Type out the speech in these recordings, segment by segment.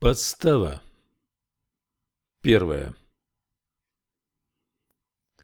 Подстава. Первое.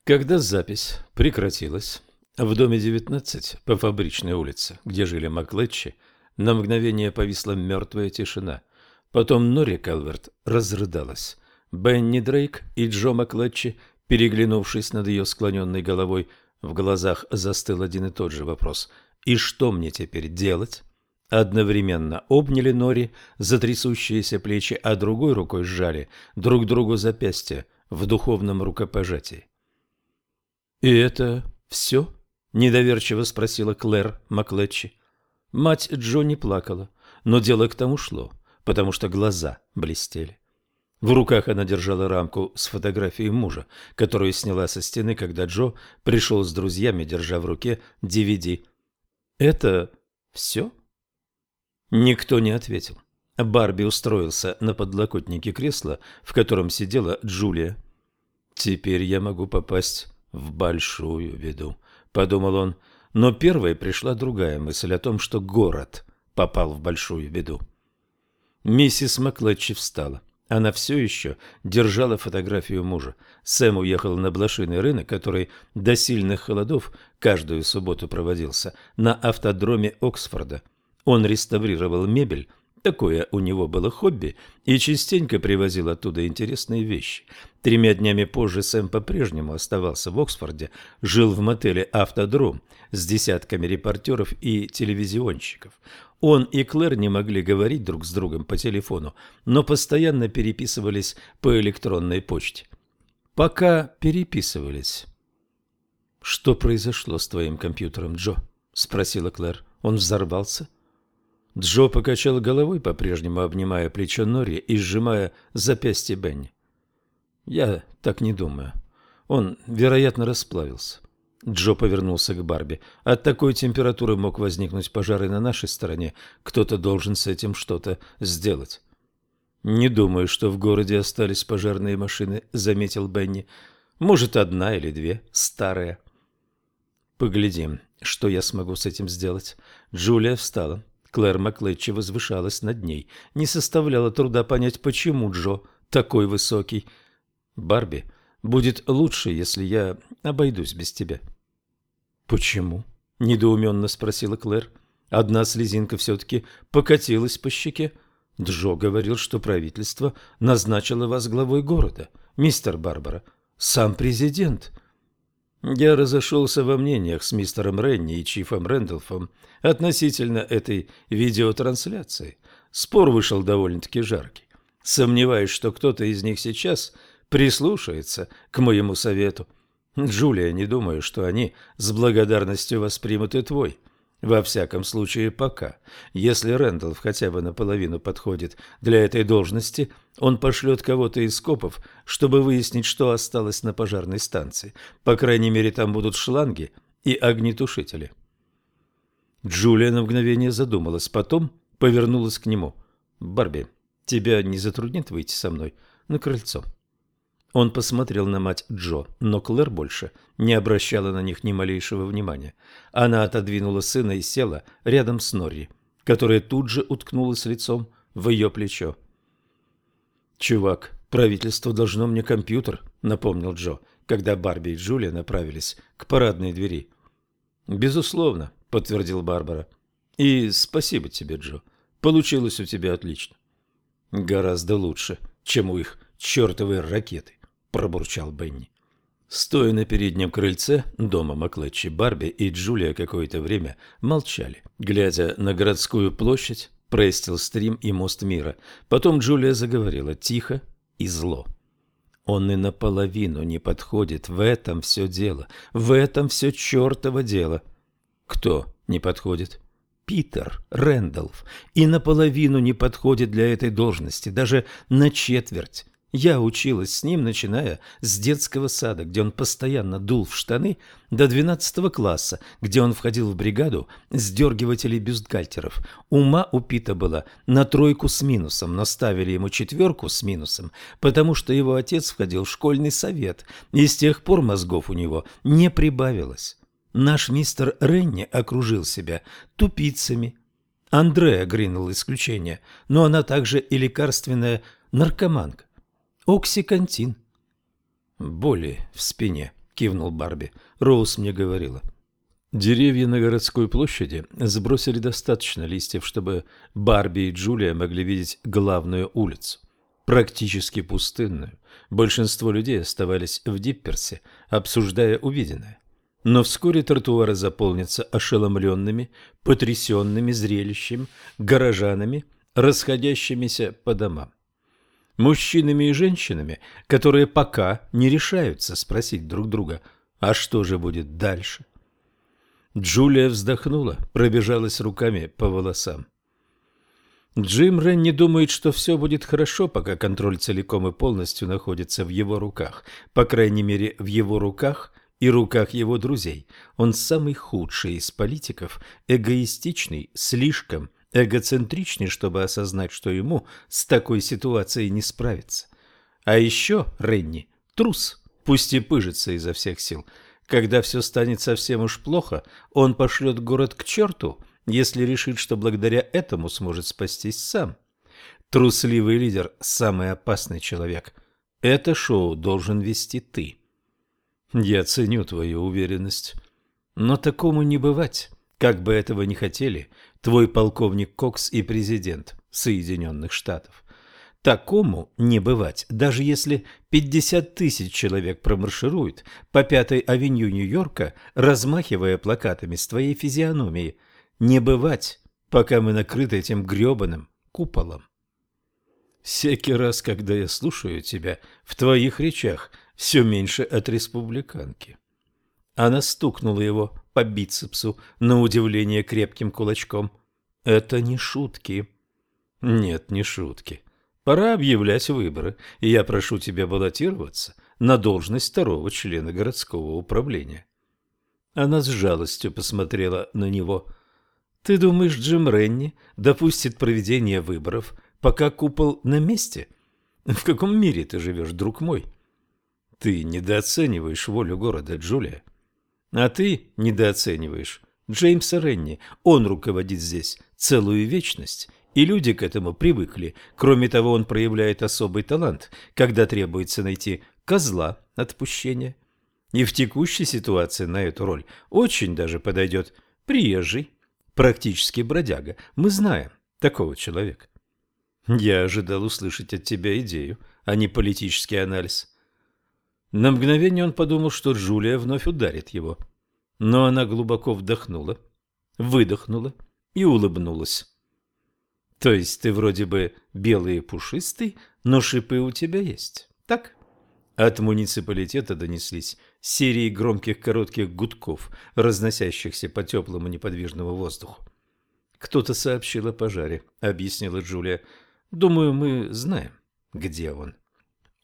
Когда запись прекратилась, в доме 19 по Фабричной улице, где жили Маклетчи, на мгновение повисла мертвая тишина. Потом Нори Калверт разрыдалась. Бенни Дрейк и Джо Маклетчи, переглянувшись над ее склоненной головой, в глазах застыл один и тот же вопрос. «И что мне теперь делать?» Одновременно обняли Нори за трясущиеся плечи, а другой рукой сжали друг другу запястья в духовном рукопожатии. «И это все?» – недоверчиво спросила Клэр Маклетчи. Мать Джо не плакала, но дело к тому шло, потому что глаза блестели. В руках она держала рамку с фотографией мужа, которую сняла со стены, когда Джо пришел с друзьями, держа в руке DVD. «Это все?» Никто не ответил. Барби устроился на подлокотнике кресла, в котором сидела Джулия. «Теперь я могу попасть в большую беду», — подумал он. Но первой пришла другая мысль о том, что город попал в большую беду. Миссис Маклетчи встала. Она все еще держала фотографию мужа. Сэм уехал на блошиный рынок, который до сильных холодов каждую субботу проводился, на автодроме Оксфорда – он реставрировал мебель, такое у него было хобби, и частенько привозил оттуда интересные вещи. Тремя днями позже Сэм по-прежнему оставался в Оксфорде, жил в мотеле «Автодром» с десятками репортеров и телевизионщиков. Он и Клэр не могли говорить друг с другом по телефону, но постоянно переписывались по электронной почте. Пока переписывались. «Что произошло с твоим компьютером, Джо?» – спросила Клэр. «Он взорвался?» Джо покачал головой, по-прежнему обнимая плечо Нори и сжимая запястье Бенни. «Я так не думаю. Он, вероятно, расплавился». Джо повернулся к Барби. «От такой температуры мог возникнуть пожар и на нашей стороне. Кто-то должен с этим что-то сделать». «Не думаю, что в городе остались пожарные машины», — заметил Бенни. «Может, одна или две, старые». «Поглядим, что я смогу с этим сделать». Джулия встала. Клэр Маклетчи возвышалась над ней. Не составляло труда понять, почему Джо такой высокий. «Барби, будет лучше, если я обойдусь без тебя». «Почему?» – недоуменно спросила Клэр. Одна слезинка все-таки покатилась по щеке. Джо говорил, что правительство назначило вас главой города, мистер Барбара. Сам президент. Я разошелся во мнениях с мистером Ренни и Чифом Рэндалфом относительно этой видеотрансляции. Спор вышел довольно-таки жаркий. Сомневаюсь, что кто-то из них сейчас прислушается к моему совету. Джулия, не думаю, что они с благодарностью воспримут и твой. Во всяком случае, пока. Если Рэндалф хотя бы наполовину подходит для этой должности, он пошлет кого-то из копов, чтобы выяснить, что осталось на пожарной станции. По крайней мере, там будут шланги и огнетушители. Джулия на мгновение задумалась, потом повернулась к нему. «Барби, тебя не затруднит выйти со мной на крыльцо?» Он посмотрел на мать Джо, но Клэр больше не обращала на них ни малейшего внимания. Она отодвинула сына и села рядом с Норри, которая тут же уткнулась лицом в ее плечо. «Чувак, правительство должно мне компьютер», — напомнил Джо, когда Барби и Джулия направились к парадной двери. «Безусловно», — подтвердил Барбара. «И спасибо тебе, Джо. Получилось у тебя отлично». «Гораздо лучше, чем у их чертовой ракеты» пробурчал Бенни. Стоя на переднем крыльце дома Маклетчи, Барби и Джулия какое-то время молчали, глядя на городскую площадь, Престил-стрим и мост мира. Потом Джулия заговорила тихо и зло. Он и наполовину не подходит, в этом все дело, в этом все чертово дело. Кто не подходит? Питер Рэндалф и наполовину не подходит для этой должности, даже на четверть. Я училась с ним, начиная с детского сада, где он постоянно дул в штаны, до двенадцатого класса, где он входил в бригаду сдергивателей бюстгальтеров. Ума у Пита была на тройку с минусом, но ставили ему четверку с минусом, потому что его отец входил в школьный совет, и с тех пор мозгов у него не прибавилось. Наш мистер Ренни окружил себя тупицами, Андреа Гринелл исключение, но она также и лекарственная наркоманка. Оксикантин. Боли в спине, кивнул Барби. Роуз мне говорила. Деревья на городской площади сбросили достаточно листьев, чтобы Барби и Джулия могли видеть главную улицу. Практически пустынную. Большинство людей оставались в Дипперсе, обсуждая увиденное. Но вскоре тротуары заполнятся ошеломленными, потрясенными зрелищем, горожанами, расходящимися по домам. Мужчинами и женщинами, которые пока не решаются спросить друг друга, а что же будет дальше – Джулия вздохнула, пробежалась руками по волосам. Джим Ренни думает, что все будет хорошо, пока контроль целиком и полностью находится в его руках. По крайней мере, в его руках и руках его друзей. Он самый худший из политиков, эгоистичный, слишком эгоцентричный, чтобы осознать, что ему с такой ситуацией не справиться. А еще Ренни – трус, пусть и пыжится изо всех сил – когда все станет совсем уж плохо, он пошлет город к черту, если решит, что благодаря этому сможет спастись сам. Трусливый лидер – самый опасный человек. Это шоу должен вести ты. Я ценю твою уверенность. Но такому не бывать, как бы этого не хотели твой полковник Кокс и президент Соединенных Штатов. Такому не бывать, даже если 50 тысяч человек промаршируют по Пятой авеню Нью-Йорка, размахивая плакатами с твоей физиономией. Не бывать, пока мы накрыты этим гребаным куполом. Всякий раз, когда я слушаю тебя, в твоих речах все меньше от республиканки. Она стукнула его по бицепсу, на удивление крепким кулачком. Это не шутки. Нет, не шутки. Пора объявлять выборы, и я прошу тебя баллотироваться на должность второго члена городского управления. Она с жалостью посмотрела на него. Ты думаешь, Джим Ренни допустит проведение выборов, пока купол на месте? В каком мире ты живешь, друг мой? Ты недооцениваешь волю города, Джулия. А ты недооцениваешь Джеймса Ренни. Он руководит здесь целую вечность и люди к этому привыкли. Кроме того, он проявляет особый талант, когда требуется найти козла отпущения. И в текущей ситуации на эту роль очень даже подойдет приезжий, практически бродяга. Мы знаем такого человека. Я ожидал услышать от тебя идею, а не политический анализ. На мгновение он подумал, что Джулия вновь ударит его. Но она глубоко вдохнула, выдохнула и улыбнулась. То есть ты вроде бы белый и пушистый, но шипы у тебя есть, так? От муниципалитета донеслись серии громких коротких гудков, разносящихся по теплому неподвижному воздуху. «Кто-то сообщил о пожаре», — объяснила Джулия. «Думаю, мы знаем, где он».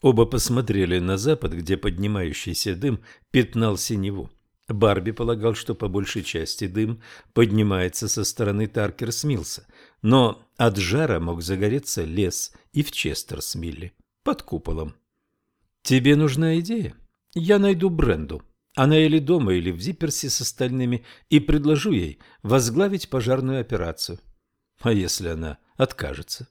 Оба посмотрели на запад, где поднимающийся дым пятнал синеву. Барби полагал, что по большей части дым поднимается со стороны Таркерс-Милса, но от жара мог загореться лес и в Честерсмилле, под куполом. «Тебе нужна идея? Я найду Бренду. Она или дома, или в Зипперсе с остальными, и предложу ей возглавить пожарную операцию. А если она откажется?»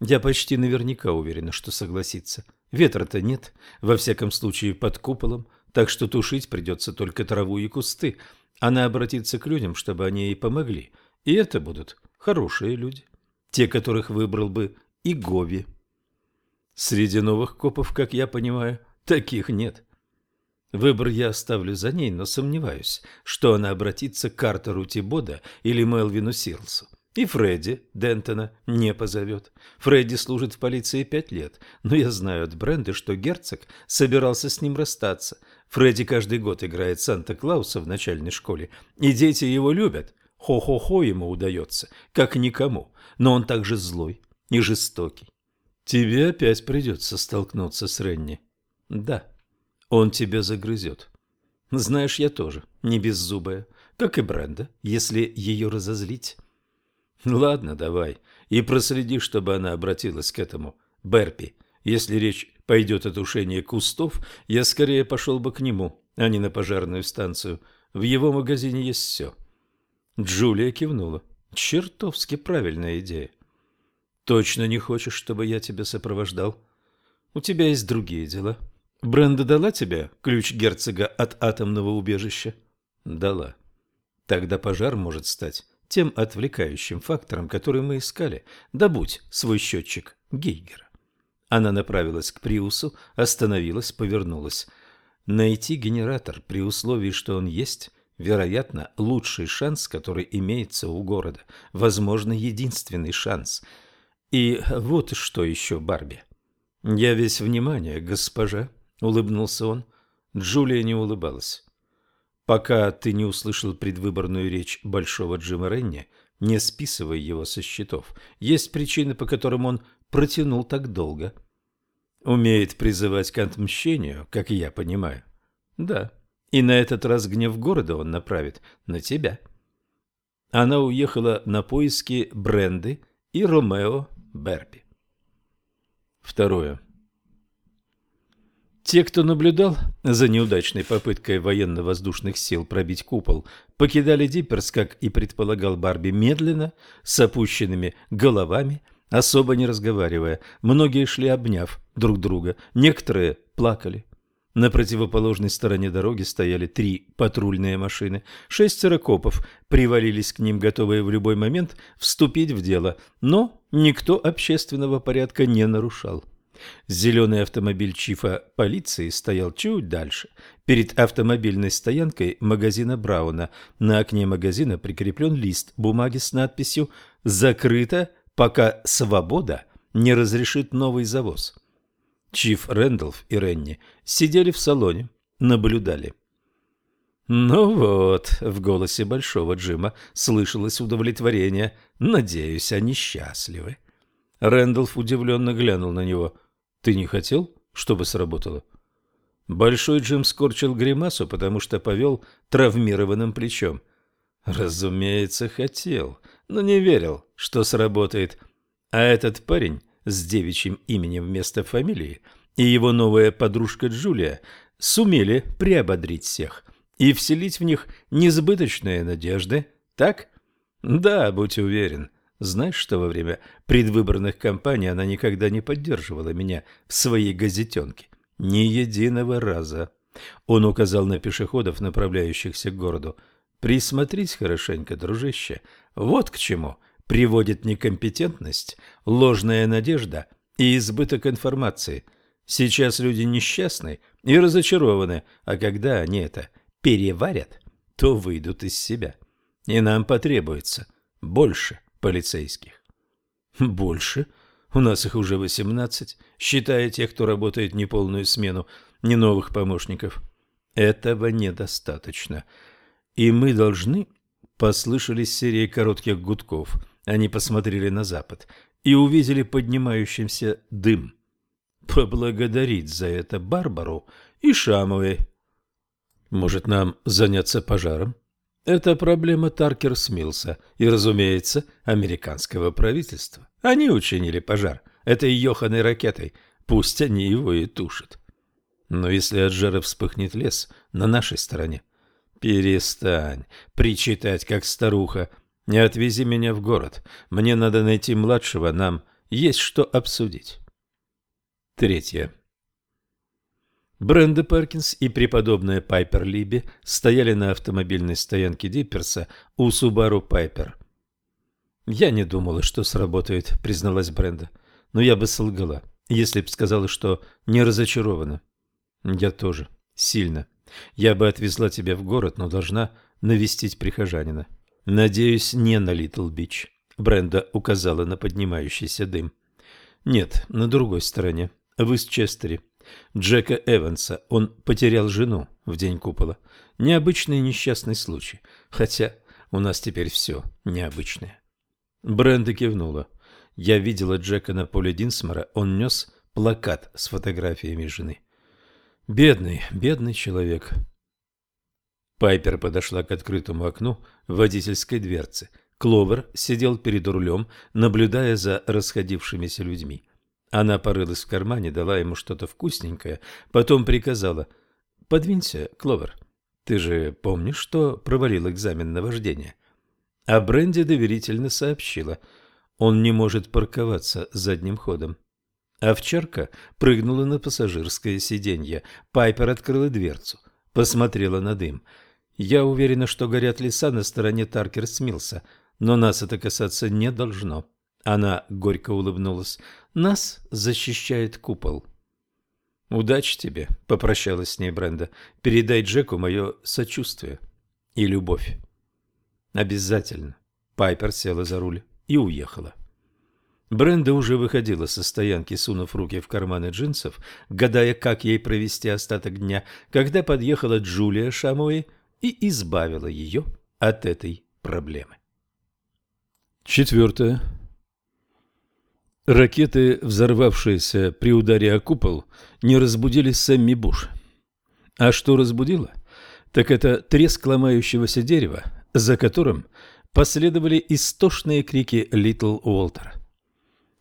Я почти наверняка уверена, что согласится. Ветра-то нет, во всяком случае под куполом, так что тушить придется только траву и кусты. Она обратится к людям, чтобы они ей помогли. И это будут хорошие люди. Те, которых выбрал бы и Гови. Среди новых копов, как я понимаю, таких нет. Выбор я оставлю за ней, но сомневаюсь, что она обратится к Картеру Тибода или Мелвину Сирлсу. И Фредди Дентона не позовет. Фредди служит в полиции пять лет, но я знаю от Бренды, что герцог собирался с ним расстаться. Фредди каждый год играет Санта-Клауса в начальной школе, и дети его любят. Хо-хо-хо ему удается, как никому, но он также злой и жестокий. Тебе опять придется столкнуться с Ренни. Да, он тебя загрызет. Знаешь, я тоже не беззубая, как и Бренда, если ее разозлить. Ладно, давай. И проследи, чтобы она обратилась к этому Берпи. Если речь пойдет о тушении кустов, я скорее пошел бы к нему, а не на пожарную станцию. В его магазине есть все. Джулия кивнула. Чертовски правильная идея. Точно не хочешь, чтобы я тебя сопровождал? У тебя есть другие дела. Бренда дала тебе ключ герцога от атомного убежища? Дала. Тогда пожар может стать тем отвлекающим фактором, который мы искали. Добудь свой счетчик Гейгера. Она направилась к Приусу, остановилась, повернулась. Найти генератор при условии, что он есть, вероятно, лучший шанс, который имеется у города. Возможно, единственный шанс. И вот что еще, Барби. Я весь внимание, госпожа, улыбнулся он. Джулия не улыбалась. Пока ты не услышал предвыборную речь Большого Джима Ренни, не списывай его со счетов. Есть причины, по которым он протянул так долго. Умеет призывать к отмщению, как я понимаю. Да. И на этот раз гнев города он направит на тебя. Она уехала на поиски Бренды и Ромео Берби. Второе. Те, кто наблюдал за неудачной попыткой военно-воздушных сил пробить купол, покидали Дипперс, как и предполагал Барби, медленно, с опущенными головами, особо не разговаривая. Многие шли обняв друг друга, некоторые плакали. На противоположной стороне дороги стояли три патрульные машины. Шестеро копов привалились к ним, готовые в любой момент вступить в дело, но никто общественного порядка не нарушал. Зеленый автомобиль чифа полиции стоял чуть дальше, перед автомобильной стоянкой магазина Брауна. На окне магазина прикреплен лист бумаги с надписью «Закрыто, пока свобода не разрешит новый завоз». Чиф Рэндалф и Ренни сидели в салоне, наблюдали. «Ну вот», — в голосе Большого Джима слышалось удовлетворение. «Надеюсь, они счастливы». Рэндалф удивленно глянул на него — ты не хотел, чтобы сработало? Большой Джим скорчил гримасу, потому что повел травмированным плечом. Разумеется, хотел, но не верил, что сработает. А этот парень с девичьим именем вместо фамилии и его новая подружка Джулия сумели приободрить всех и вселить в них несбыточные надежды, так? Да, будь уверен, знаешь, что во время предвыборных кампаний она никогда не поддерживала меня в своей газетенке? Ни единого раза. Он указал на пешеходов, направляющихся к городу. Присмотрись хорошенько, дружище. Вот к чему приводит некомпетентность, ложная надежда и избыток информации. Сейчас люди несчастны и разочарованы, а когда они это переварят, то выйдут из себя. И нам потребуется больше полицейских. Больше? У нас их уже восемнадцать, считая тех, кто работает неполную смену, не новых помощников. Этого недостаточно. И мы должны... Послышались серии коротких гудков. Они посмотрели на запад и увидели поднимающийся дым. Поблагодарить за это Барбару и Шамовой. Может, нам заняться пожаром? Это проблема Таркер Смилса и, разумеется, американского правительства. Они учинили пожар этой ёханой ракетой, пусть они его и тушат. Но если от жара вспыхнет лес на нашей стороне, перестань причитать, как старуха. Не отвези меня в город. Мне надо найти младшего, нам есть что обсудить. Третье. Бренда Перкинс и преподобная Пайпер Либи стояли на автомобильной стоянке Дипперса у Субару Пайпер. «Я не думала, что сработает», — призналась Бренда. «Но я бы солгала, если б сказала, что не разочарована». «Я тоже. Сильно. Я бы отвезла тебя в город, но должна навестить прихожанина». «Надеюсь, не на Литл-Бич», — Бренда указала на поднимающийся дым. «Нет, на другой стороне, в Истчестере. Джека Эванса. Он потерял жену в день купола. Необычный несчастный случай. Хотя у нас теперь все необычное. Бренда кивнула. Я видела Джека на поле Динсмора. Он нес плакат с фотографиями жены. Бедный, бедный человек. Пайпер подошла к открытому окну водительской дверцы. Кловер сидел перед рулем, наблюдая за расходившимися людьми. Она порылась в кармане, дала ему что-то вкусненькое, потом приказала «Подвинься, Кловер. Ты же помнишь, что провалил экзамен на вождение?» а Бренди доверительно сообщила, он не может парковаться задним ходом. Овчарка прыгнула на пассажирское сиденье. Пайпер открыла дверцу, посмотрела на дым. Я уверена, что горят леса на стороне Таркер-Смилса, но нас это касаться не должно. Она горько улыбнулась. Нас защищает купол. «Удачи тебе», — попрощалась с ней Бренда. «Передай Джеку мое сочувствие и любовь». «Обязательно». Пайпер села за руль и уехала. Бренда уже выходила со стоянки, сунув руки в карманы джинсов, гадая, как ей провести остаток дня, когда подъехала Джулия Шамуэй и избавила ее от этой проблемы. Четвертое. Ракеты, взорвавшиеся при ударе о купол, не разбудили Сэмми Буш. А что разбудило? Так это треск ломающегося дерева, за которым последовали истошные крики Литл Уолтера.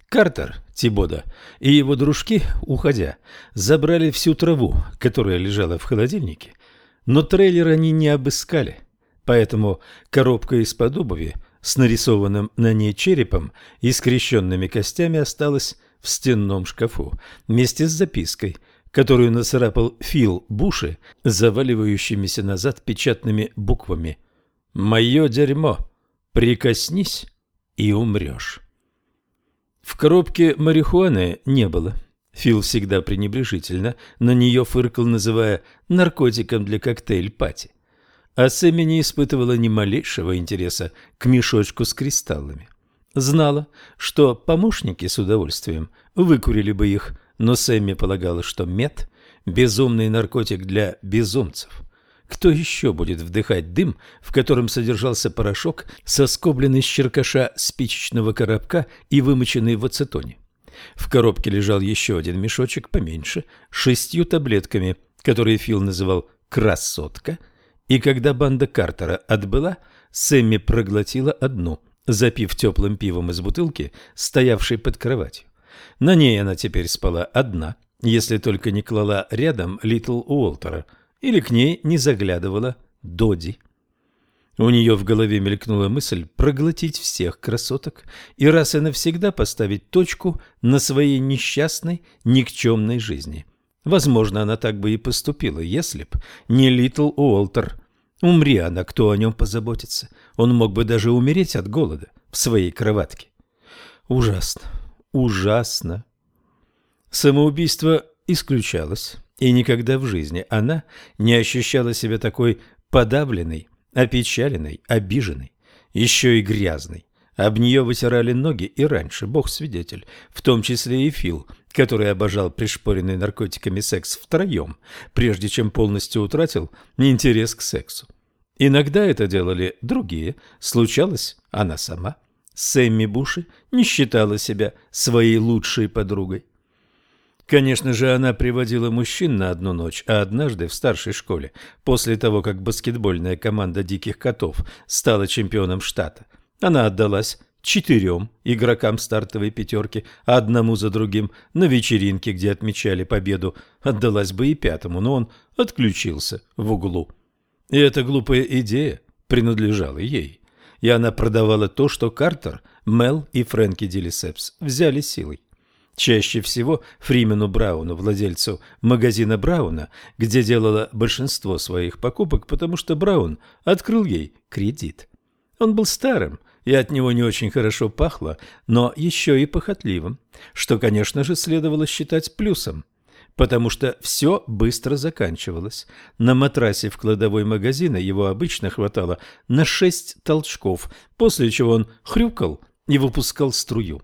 Картер Тибода и его дружки, уходя, забрали всю траву, которая лежала в холодильнике, но трейлер они не обыскали, поэтому коробка из-под обуви с нарисованным на ней черепом и скрещенными костями осталась в стенном шкафу вместе с запиской, которую нацарапал Фил Буши заваливающимися назад печатными буквами «Мое дерьмо! Прикоснись и умрешь». В коробке марихуаны не было. Фил всегда пренебрежительно на нее фыркал, называя наркотиком для коктейль-пати а Сэмми не испытывала ни малейшего интереса к мешочку с кристаллами. Знала, что помощники с удовольствием выкурили бы их, но Сэмми полагала, что мед – безумный наркотик для безумцев. Кто еще будет вдыхать дым, в котором содержался порошок, соскобленный с черкаша спичечного коробка и вымоченный в ацетоне? В коробке лежал еще один мешочек поменьше, шестью таблетками, которые Фил называл «красотка», и когда банда Картера отбыла, Сэмми проглотила одну, запив теплым пивом из бутылки, стоявшей под кроватью. На ней она теперь спала одна, если только не клала рядом Литл Уолтера, или к ней не заглядывала Доди. У нее в голове мелькнула мысль проглотить всех красоток и раз и навсегда поставить точку на своей несчастной, никчемной жизни – Возможно, она так бы и поступила, если б не Литл Уолтер. Умри она, кто о нем позаботится. Он мог бы даже умереть от голода в своей кроватке. Ужасно, ужасно. Самоубийство исключалось, и никогда в жизни она не ощущала себя такой подавленной, опечаленной, обиженной, еще и грязной. Об нее вытирали ноги и раньше, бог свидетель, в том числе и Фил, который обожал пришпоренный наркотиками секс втроем, прежде чем полностью утратил интерес к сексу. Иногда это делали другие, случалось она сама. Сэмми Буши не считала себя своей лучшей подругой. Конечно же, она приводила мужчин на одну ночь, а однажды в старшей школе, после того, как баскетбольная команда «Диких котов» стала чемпионом штата, она отдалась четырем игрокам стартовой пятерки, одному за другим, на вечеринке, где отмечали победу, отдалась бы и пятому, но он отключился в углу. И эта глупая идея принадлежала ей. И она продавала то, что Картер, Мел и Фрэнки Дилисепс взяли силой. Чаще всего Фримену Брауну, владельцу магазина Брауна, где делала большинство своих покупок, потому что Браун открыл ей кредит. Он был старым, и от него не очень хорошо пахло, но еще и похотливым, что, конечно же, следовало считать плюсом, потому что все быстро заканчивалось. На матрасе в кладовой магазина его обычно хватало на шесть толчков, после чего он хрюкал и выпускал струю.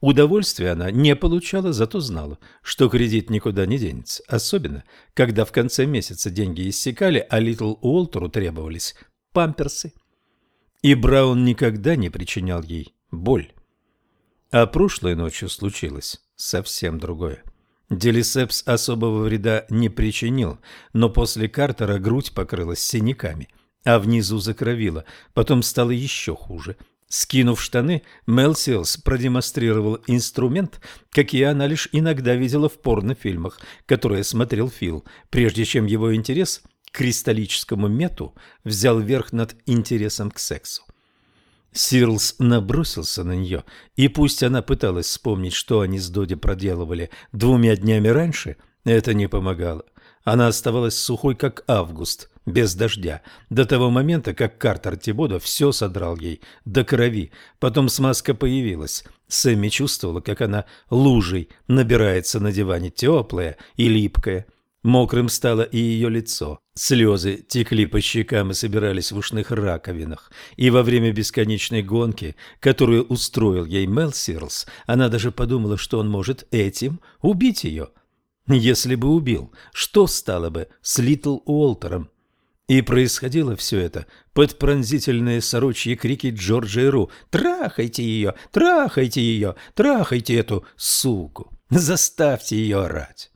Удовольствия она не получала, зато знала, что кредит никуда не денется, особенно, когда в конце месяца деньги иссякали, а Литл Уолтеру требовались памперсы и Браун никогда не причинял ей боль. А прошлой ночью случилось совсем другое. Делисепс особого вреда не причинил, но после Картера грудь покрылась синяками, а внизу закровила, потом стало еще хуже. Скинув штаны, Мелсилс продемонстрировал инструмент, какие она лишь иногда видела в порнофильмах, которые смотрел Фил, прежде чем его интерес – кристаллическому мету взял верх над интересом к сексу. Сирлс набросился на нее, и пусть она пыталась вспомнить, что они с Доди проделывали двумя днями раньше, это не помогало. Она оставалась сухой, как август, без дождя, до того момента, как Картер Тибодо все содрал ей до крови. Потом смазка появилась. Сэмми чувствовала, как она лужей набирается на диване, теплая и липкая. Мокрым стало и ее лицо. Слезы текли по щекам и собирались в ушных раковинах. И во время бесконечной гонки, которую устроил ей Мел Сирлс, она даже подумала, что он может этим убить ее. Если бы убил, что стало бы с Литл Уолтером? И происходило все это под пронзительные сорочьи крики Джорджа и Ру. «Трахайте ее! Трахайте ее! Трахайте эту суку! Заставьте ее орать!»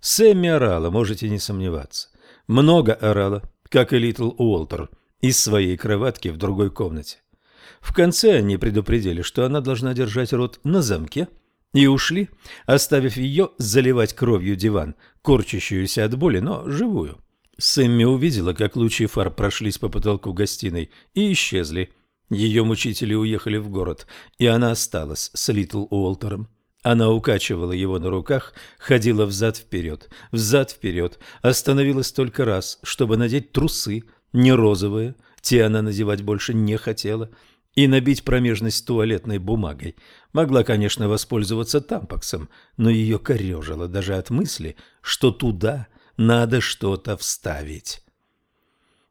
Сэмми орала, можете не сомневаться. Много орала, как и Литл Уолтер, из своей кроватки в другой комнате. В конце они предупредили, что она должна держать рот на замке, и ушли, оставив ее заливать кровью диван, корчащуюся от боли, но живую. Сэмми увидела, как лучи фар прошлись по потолку гостиной и исчезли. Ее мучители уехали в город, и она осталась с Литл Уолтером. Она укачивала его на руках, ходила взад-вперед, взад-вперед, остановилась только раз, чтобы надеть трусы, не розовые, те она надевать больше не хотела, и набить промежность туалетной бумагой. Могла, конечно, воспользоваться тампаксом, но ее корежило даже от мысли, что туда надо что-то вставить.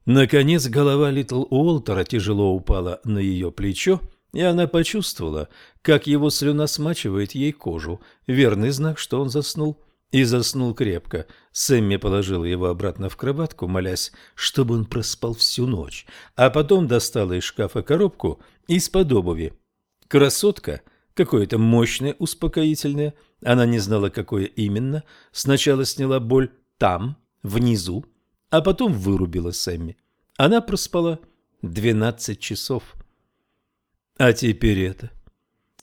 Наконец голова Литл Уолтера тяжело упала на ее плечо, и она почувствовала, как его слюна смачивает ей кожу, верный знак, что он заснул. И заснул крепко. Сэмми положила его обратно в кроватку, молясь, чтобы он проспал всю ночь, а потом достала из шкафа коробку из-под обуви. Красотка, какое-то мощное успокоительное, она не знала, какое именно, сначала сняла боль там, внизу, а потом вырубила Сэмми. Она проспала двенадцать часов. А теперь это.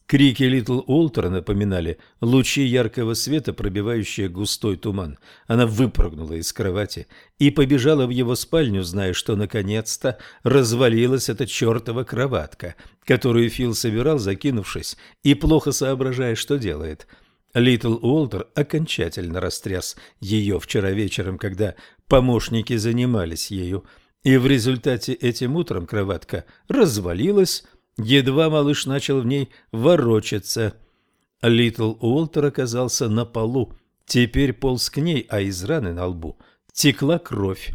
Крики Литл Уолтера напоминали лучи яркого света, пробивающие густой туман. Она выпрыгнула из кровати и побежала в его спальню, зная, что наконец-то развалилась эта чертова кроватка, которую Фил собирал, закинувшись, и плохо соображая, что делает. Литл Уолтер окончательно растряс ее вчера вечером, когда помощники занимались ею, и в результате этим утром кроватка развалилась, Едва малыш начал в ней ворочаться. Литл Уолтер оказался на полу. Теперь полз к ней, а из раны на лбу текла кровь.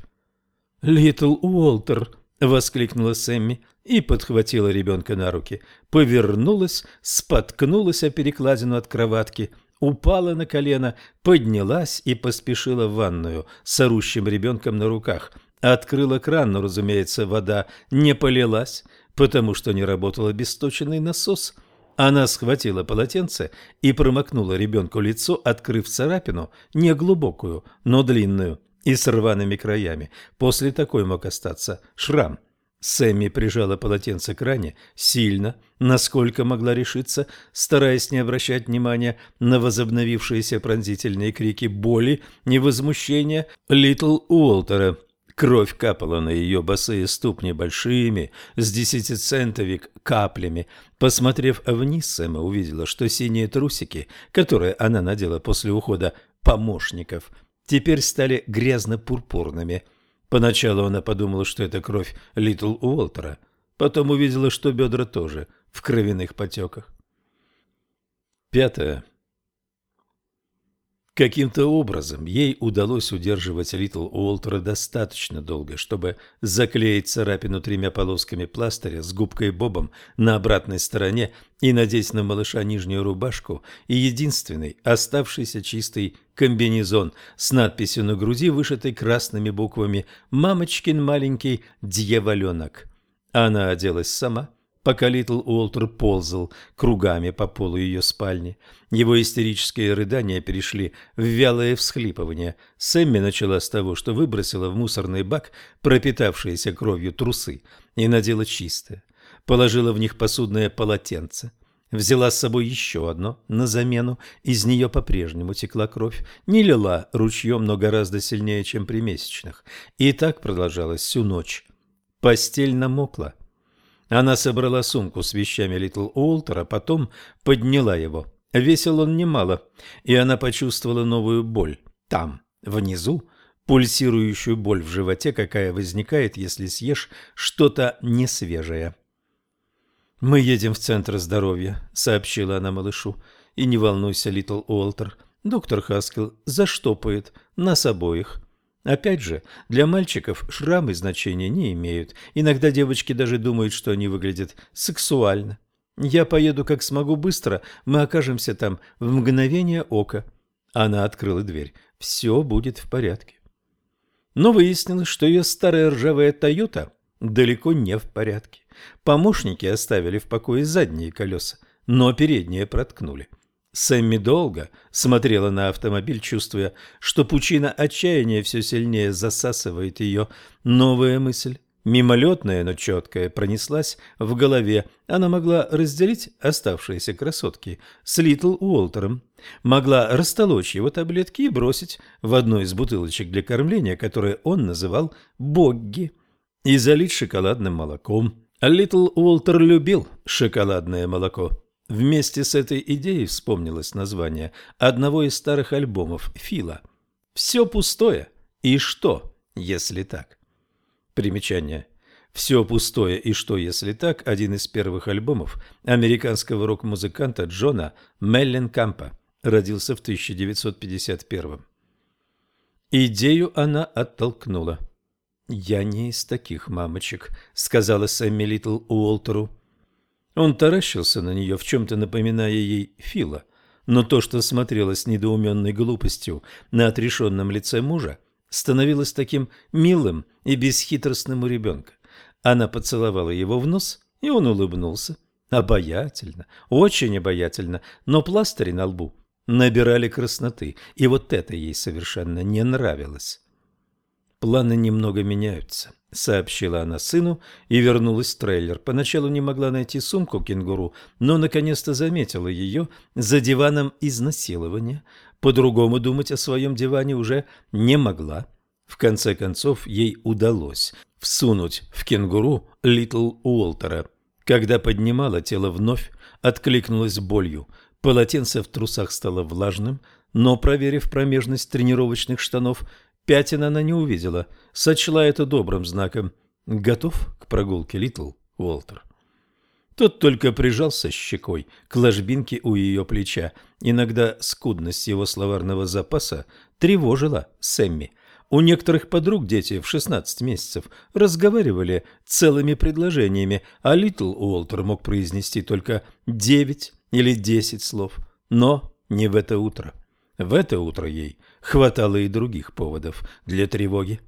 «Литл Уолтер!» — воскликнула Сэмми и подхватила ребенка на руки. Повернулась, споткнулась о перекладину от кроватки, упала на колено, поднялась и поспешила в ванную с орущим ребенком на руках. Открыла кран, но, разумеется, вода не полилась потому что не работал обесточенный насос. Она схватила полотенце и промокнула ребенку лицо, открыв царапину, не глубокую, но длинную и с рваными краями. После такой мог остаться шрам. Сэмми прижала полотенце к ране сильно, насколько могла решиться, стараясь не обращать внимания на возобновившиеся пронзительные крики боли и возмущения Литл Уолтера. Кровь капала на ее босые ступни большими, с десятицентовик каплями. Посмотрев вниз, Сэма увидела, что синие трусики, которые она надела после ухода помощников, теперь стали грязно-пурпурными. Поначалу она подумала, что это кровь Литл Уолтера, потом увидела, что бедра тоже в кровяных потеках. Пятое. Каким-то образом ей удалось удерживать Литл Уолтера достаточно долго, чтобы заклеить царапину тремя полосками пластыря с губкой Бобом на обратной стороне и надеть на малыша нижнюю рубашку и единственный оставшийся чистый комбинезон с надписью на груди, вышитой красными буквами «Мамочкин маленький дьяволенок». Она оделась сама – пока Литл Уолтер ползал кругами по полу ее спальни. Его истерические рыдания перешли в вялое всхлипывание. Сэмми начала с того, что выбросила в мусорный бак пропитавшиеся кровью трусы и надела чистое. Положила в них посудное полотенце. Взяла с собой еще одно на замену, из нее по-прежнему текла кровь, не лила ручьем, но гораздо сильнее, чем при месячных. И так продолжалось всю ночь. Постель намокла, Она собрала сумку с вещами Литл Уолтера, потом подняла его. Весил он немало, и она почувствовала новую боль. Там, внизу, пульсирующую боль в животе, какая возникает, если съешь что-то несвежее. «Мы едем в Центр здоровья», — сообщила она малышу. «И не волнуйся, Литл Уолтер, доктор Хаскел заштопает нас обоих». Опять же, для мальчиков шрамы значения не имеют. Иногда девочки даже думают, что они выглядят сексуально. Я поеду как смогу быстро, мы окажемся там в мгновение ока. Она открыла дверь. Все будет в порядке. Но выяснилось, что ее старая ржавая «Тойота» далеко не в порядке. Помощники оставили в покое задние колеса, но передние проткнули. Сэмми долго смотрела на автомобиль, чувствуя, что пучина отчаяния все сильнее засасывает ее. Новая мысль, мимолетная, но четкая, пронеслась в голове. Она могла разделить оставшиеся красотки с Литл Уолтером, могла растолочь его таблетки и бросить в одну из бутылочек для кормления, которые он называл «богги», и залить шоколадным молоком. Литл Уолтер любил шоколадное молоко. Вместе с этой идеей вспомнилось название одного из старых альбомов Фила. «Все пустое. И что, если так?» Примечание. «Все пустое и что, если так» – один из первых альбомов американского рок-музыканта Джона Мелленкампа. Родился в 1951 Идею она оттолкнула. «Я не из таких мамочек», — сказала Сэмми Литл Уолтеру. Он таращился на нее, в чем-то напоминая ей Фила, но то, что смотрело с недоуменной глупостью на отрешенном лице мужа, становилось таким милым и бесхитростным у ребенка. Она поцеловала его в нос, и он улыбнулся. Обаятельно, очень обаятельно, но пластыри на лбу набирали красноты, и вот это ей совершенно не нравилось. Планы немного меняются. — сообщила она сыну и вернулась в трейлер. Поначалу не могла найти сумку кенгуру, но наконец-то заметила ее за диваном изнасилования. По-другому думать о своем диване уже не могла. В конце концов, ей удалось всунуть в кенгуру Литл Уолтера. Когда поднимала, тело вновь откликнулось болью. Полотенце в трусах стало влажным, но, проверив промежность тренировочных штанов, Пятен она не увидела, сочла это добрым знаком. Готов к прогулке, Литл Уолтер? Тот только прижался щекой к ложбинке у ее плеча. Иногда скудность его словарного запаса тревожила Сэмми. У некоторых подруг дети в 16 месяцев разговаривали целыми предложениями, а Литл Уолтер мог произнести только 9 или 10 слов. Но не в это утро. В это утро ей хватало и других поводов для тревоги.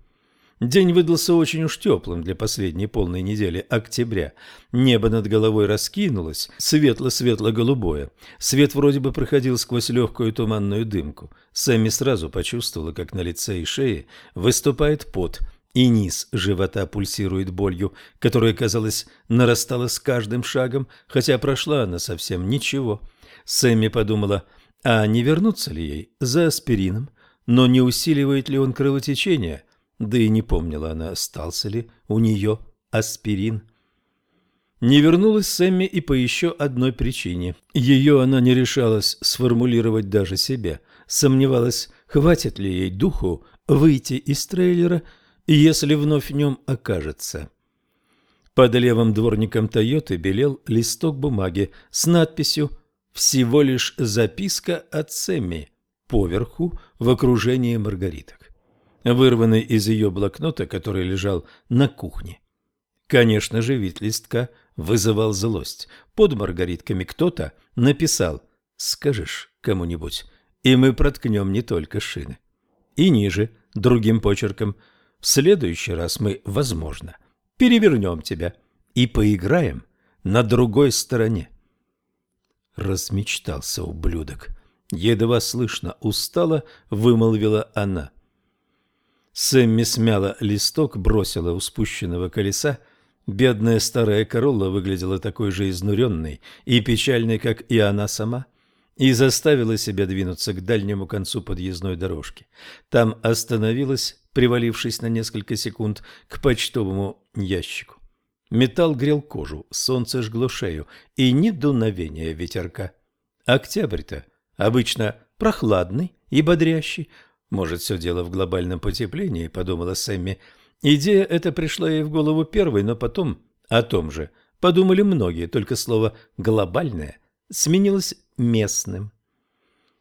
День выдался очень уж теплым для последней полной недели октября. Небо над головой раскинулось, светло-светло-голубое. Свет вроде бы проходил сквозь легкую туманную дымку. Сэмми сразу почувствовала, как на лице и шее выступает пот, и низ живота пульсирует болью, которая, казалось, нарастала с каждым шагом, хотя прошла она совсем ничего. Сэмми подумала, а не вернуться ли ей за аспирином, но не усиливает ли он кровотечение, да и не помнила она, остался ли у нее аспирин. Не вернулась Сэмми и по еще одной причине. Ее она не решалась сформулировать даже себе, сомневалась, хватит ли ей духу выйти из трейлера, если вновь в нем окажется. Под левым дворником «Тойоты» белел листок бумаги с надписью «Всего лишь записка от Сэмми» поверху в окружении маргариток, вырванный из ее блокнота, который лежал на кухне. Конечно же, вид листка вызывал злость. Под маргаритками кто-то написал «Скажешь кому-нибудь, и мы проткнем не только шины». И ниже, другим почерком «В следующий раз мы, возможно, перевернем тебя и поиграем на другой стороне». Размечтался ублюдок. Едва слышно, устало вымолвила она. Сэмми смяла листок, бросила у спущенного колеса. Бедная старая королла выглядела такой же изнуренной и печальной, как и она сама, и заставила себя двинуться к дальнему концу подъездной дорожки. Там остановилась, привалившись на несколько секунд к почтовому ящику. Металл грел кожу, солнце жгло шею, и ни дуновения ветерка. Октябрь-то обычно прохладный и бодрящий. Может, все дело в глобальном потеплении, подумала Сэмми. Идея эта пришла ей в голову первой, но потом о том же подумали многие, только слово «глобальное» сменилось местным.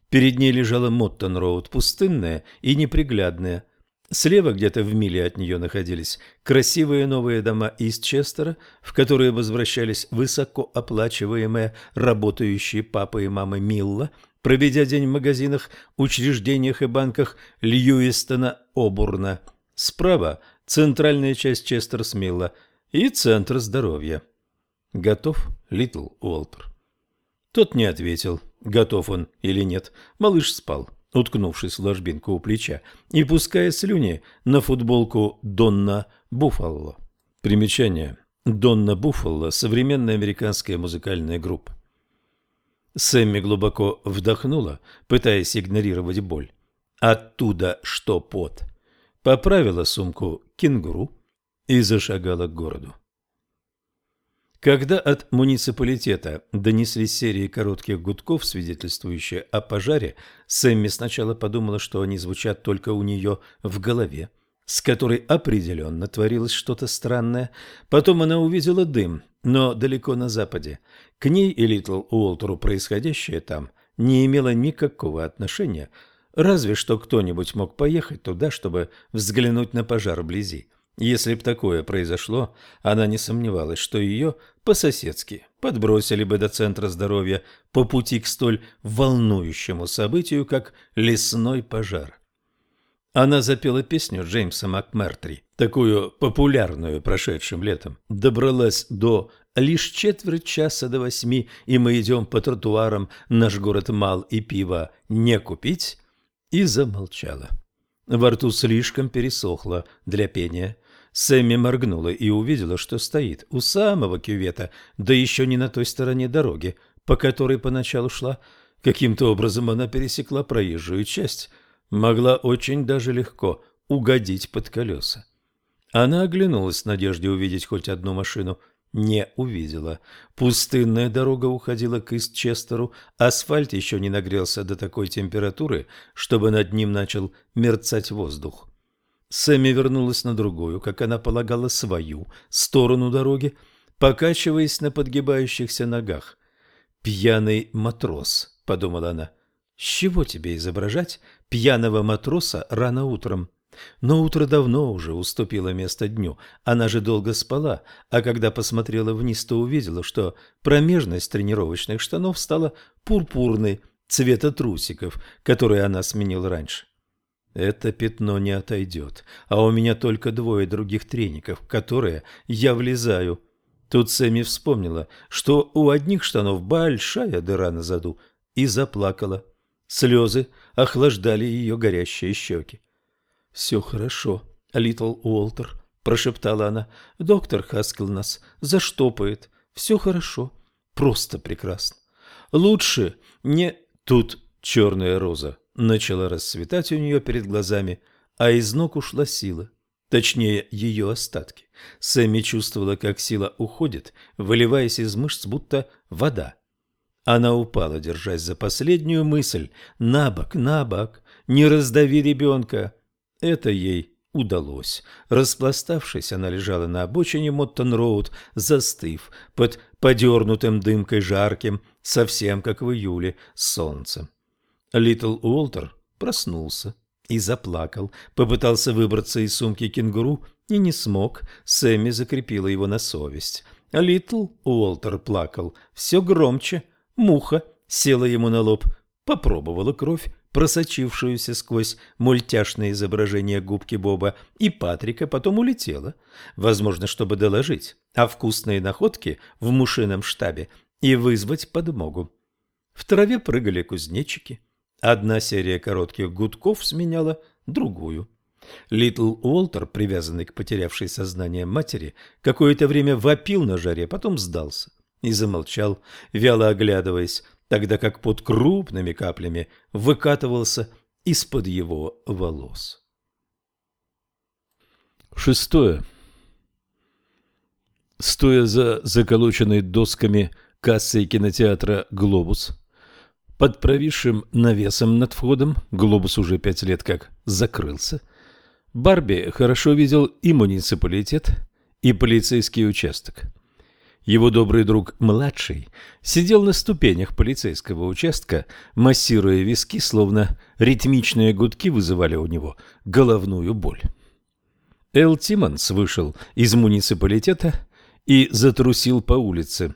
Перед ней лежала Моттон-Роуд, пустынная и неприглядная. Слева, где-то в миле от нее, находились красивые новые дома из Честера, в которые возвращались высокооплачиваемые работающие папы и мамы Милла, проведя день в магазинах, учреждениях и банках Льюистона-Обурна. Справа – центральная часть Честерс-Милла и центр здоровья. Готов, Литл Уолтер? Тот не ответил, готов он или нет. Малыш спал, уткнувшись в ложбинку у плеча и пуская слюни на футболку Донна Буффало. Примечание. Донна Буффало – современная американская музыкальная группа. Сэмми глубоко вдохнула, пытаясь игнорировать боль. Оттуда что пот. Поправила сумку кенгуру и зашагала к городу. Когда от муниципалитета донеслись серии коротких гудков, свидетельствующие о пожаре, Сэмми сначала подумала, что они звучат только у нее в голове, с которой определенно творилось что-то странное. Потом она увидела дым, но далеко на западе. К ней и Литл Уолтеру происходящее там не имело никакого отношения, разве что кто-нибудь мог поехать туда, чтобы взглянуть на пожар вблизи. Если б такое произошло, она не сомневалась, что ее по-соседски подбросили бы до центра здоровья по пути к столь волнующему событию, как лесной пожар. Она запела песню Джеймса МакМертри, такую популярную прошедшим летом. Добралась до лишь четверть часа до восьми, и мы идем по тротуарам, наш город мал и пива не купить, и замолчала. Во рту слишком пересохло для пения. Сэмми моргнула и увидела, что стоит у самого кювета, да еще не на той стороне дороги, по которой поначалу шла. Каким-то образом она пересекла проезжую часть, могла очень даже легко угодить под колеса. Она оглянулась в надежде увидеть хоть одну машину. Не увидела. Пустынная дорога уходила к Истчестеру, асфальт еще не нагрелся до такой температуры, чтобы над ним начал мерцать воздух. Сэмми вернулась на другую, как она полагала, свою сторону дороги, покачиваясь на подгибающихся ногах. «Пьяный матрос», — подумала она. «С чего тебе изображать пьяного матроса рано утром?» Но утро давно уже уступило место дню. Она же долго спала, а когда посмотрела вниз, то увидела, что промежность тренировочных штанов стала пурпурной, цвета трусиков, которые она сменила раньше. Это пятно не отойдет, а у меня только двое других треников, в которые я влезаю. Тут Сэмми вспомнила, что у одних штанов большая дыра на заду, и заплакала. Слезы охлаждали ее горящие щеки. «Все хорошо, Литл Уолтер», — прошептала она. «Доктор Хаскел нас заштопает. Все хорошо, просто прекрасно. Лучше не...» Тут черная роза начала расцветать у нее перед глазами, а из ног ушла сила. Точнее, ее остатки. Сэмми чувствовала, как сила уходит, выливаясь из мышц, будто вода. Она упала, держась за последнюю мысль. «На бок, на бок! Не раздави ребенка!» Это ей удалось. Распластавшись, она лежала на обочине Моттон-Роуд, застыв под подернутым дымкой жарким, совсем как в июле, солнцем. Литл Уолтер проснулся и заплакал, попытался выбраться из сумки кенгуру и не смог. Сэмми закрепила его на совесть. Литл Уолтер плакал все громче. Муха села ему на лоб, попробовала кровь, просочившуюся сквозь мультяшное изображение губки Боба и Патрика, потом улетела, возможно, чтобы доложить о вкусной находке в мушином штабе и вызвать подмогу. В траве прыгали кузнечики. Одна серия коротких гудков сменяла другую. Литл Уолтер, привязанный к потерявшей сознание матери, какое-то время вопил на жаре, потом сдался и замолчал, вяло оглядываясь, тогда как под крупными каплями выкатывался из-под его волос. Шестое. Стоя за заколоченной досками кассой кинотеатра «Глобус», под провисшим навесом над входом, «Глобус» уже пять лет как закрылся, Барби хорошо видел и муниципалитет, и полицейский участок. Его добрый друг младший сидел на ступенях полицейского участка, массируя виски, словно ритмичные гудки вызывали у него головную боль. Эл Тиммонс вышел из муниципалитета и затрусил по улице.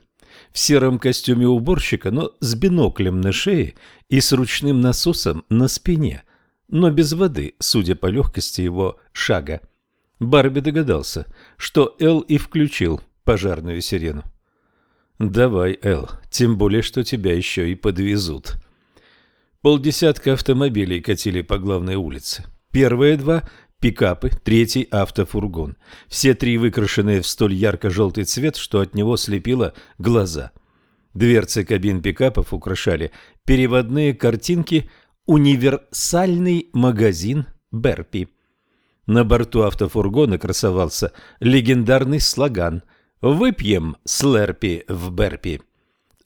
В сером костюме уборщика, но с биноклем на шее и с ручным насосом на спине, но без воды, судя по легкости его шага. Барби догадался, что Эл и включил пожарную сирену. «Давай, Эл, тем более, что тебя еще и подвезут». Полдесятка автомобилей катили по главной улице. Первые два пикапы, третий автофургон. Все три выкрашенные в столь ярко-желтый цвет, что от него слепило глаза. Дверцы кабин пикапов украшали переводные картинки «Универсальный магазин Берпи». На борту автофургона красовался легендарный слоган «Выпьем слерпи в Берпи».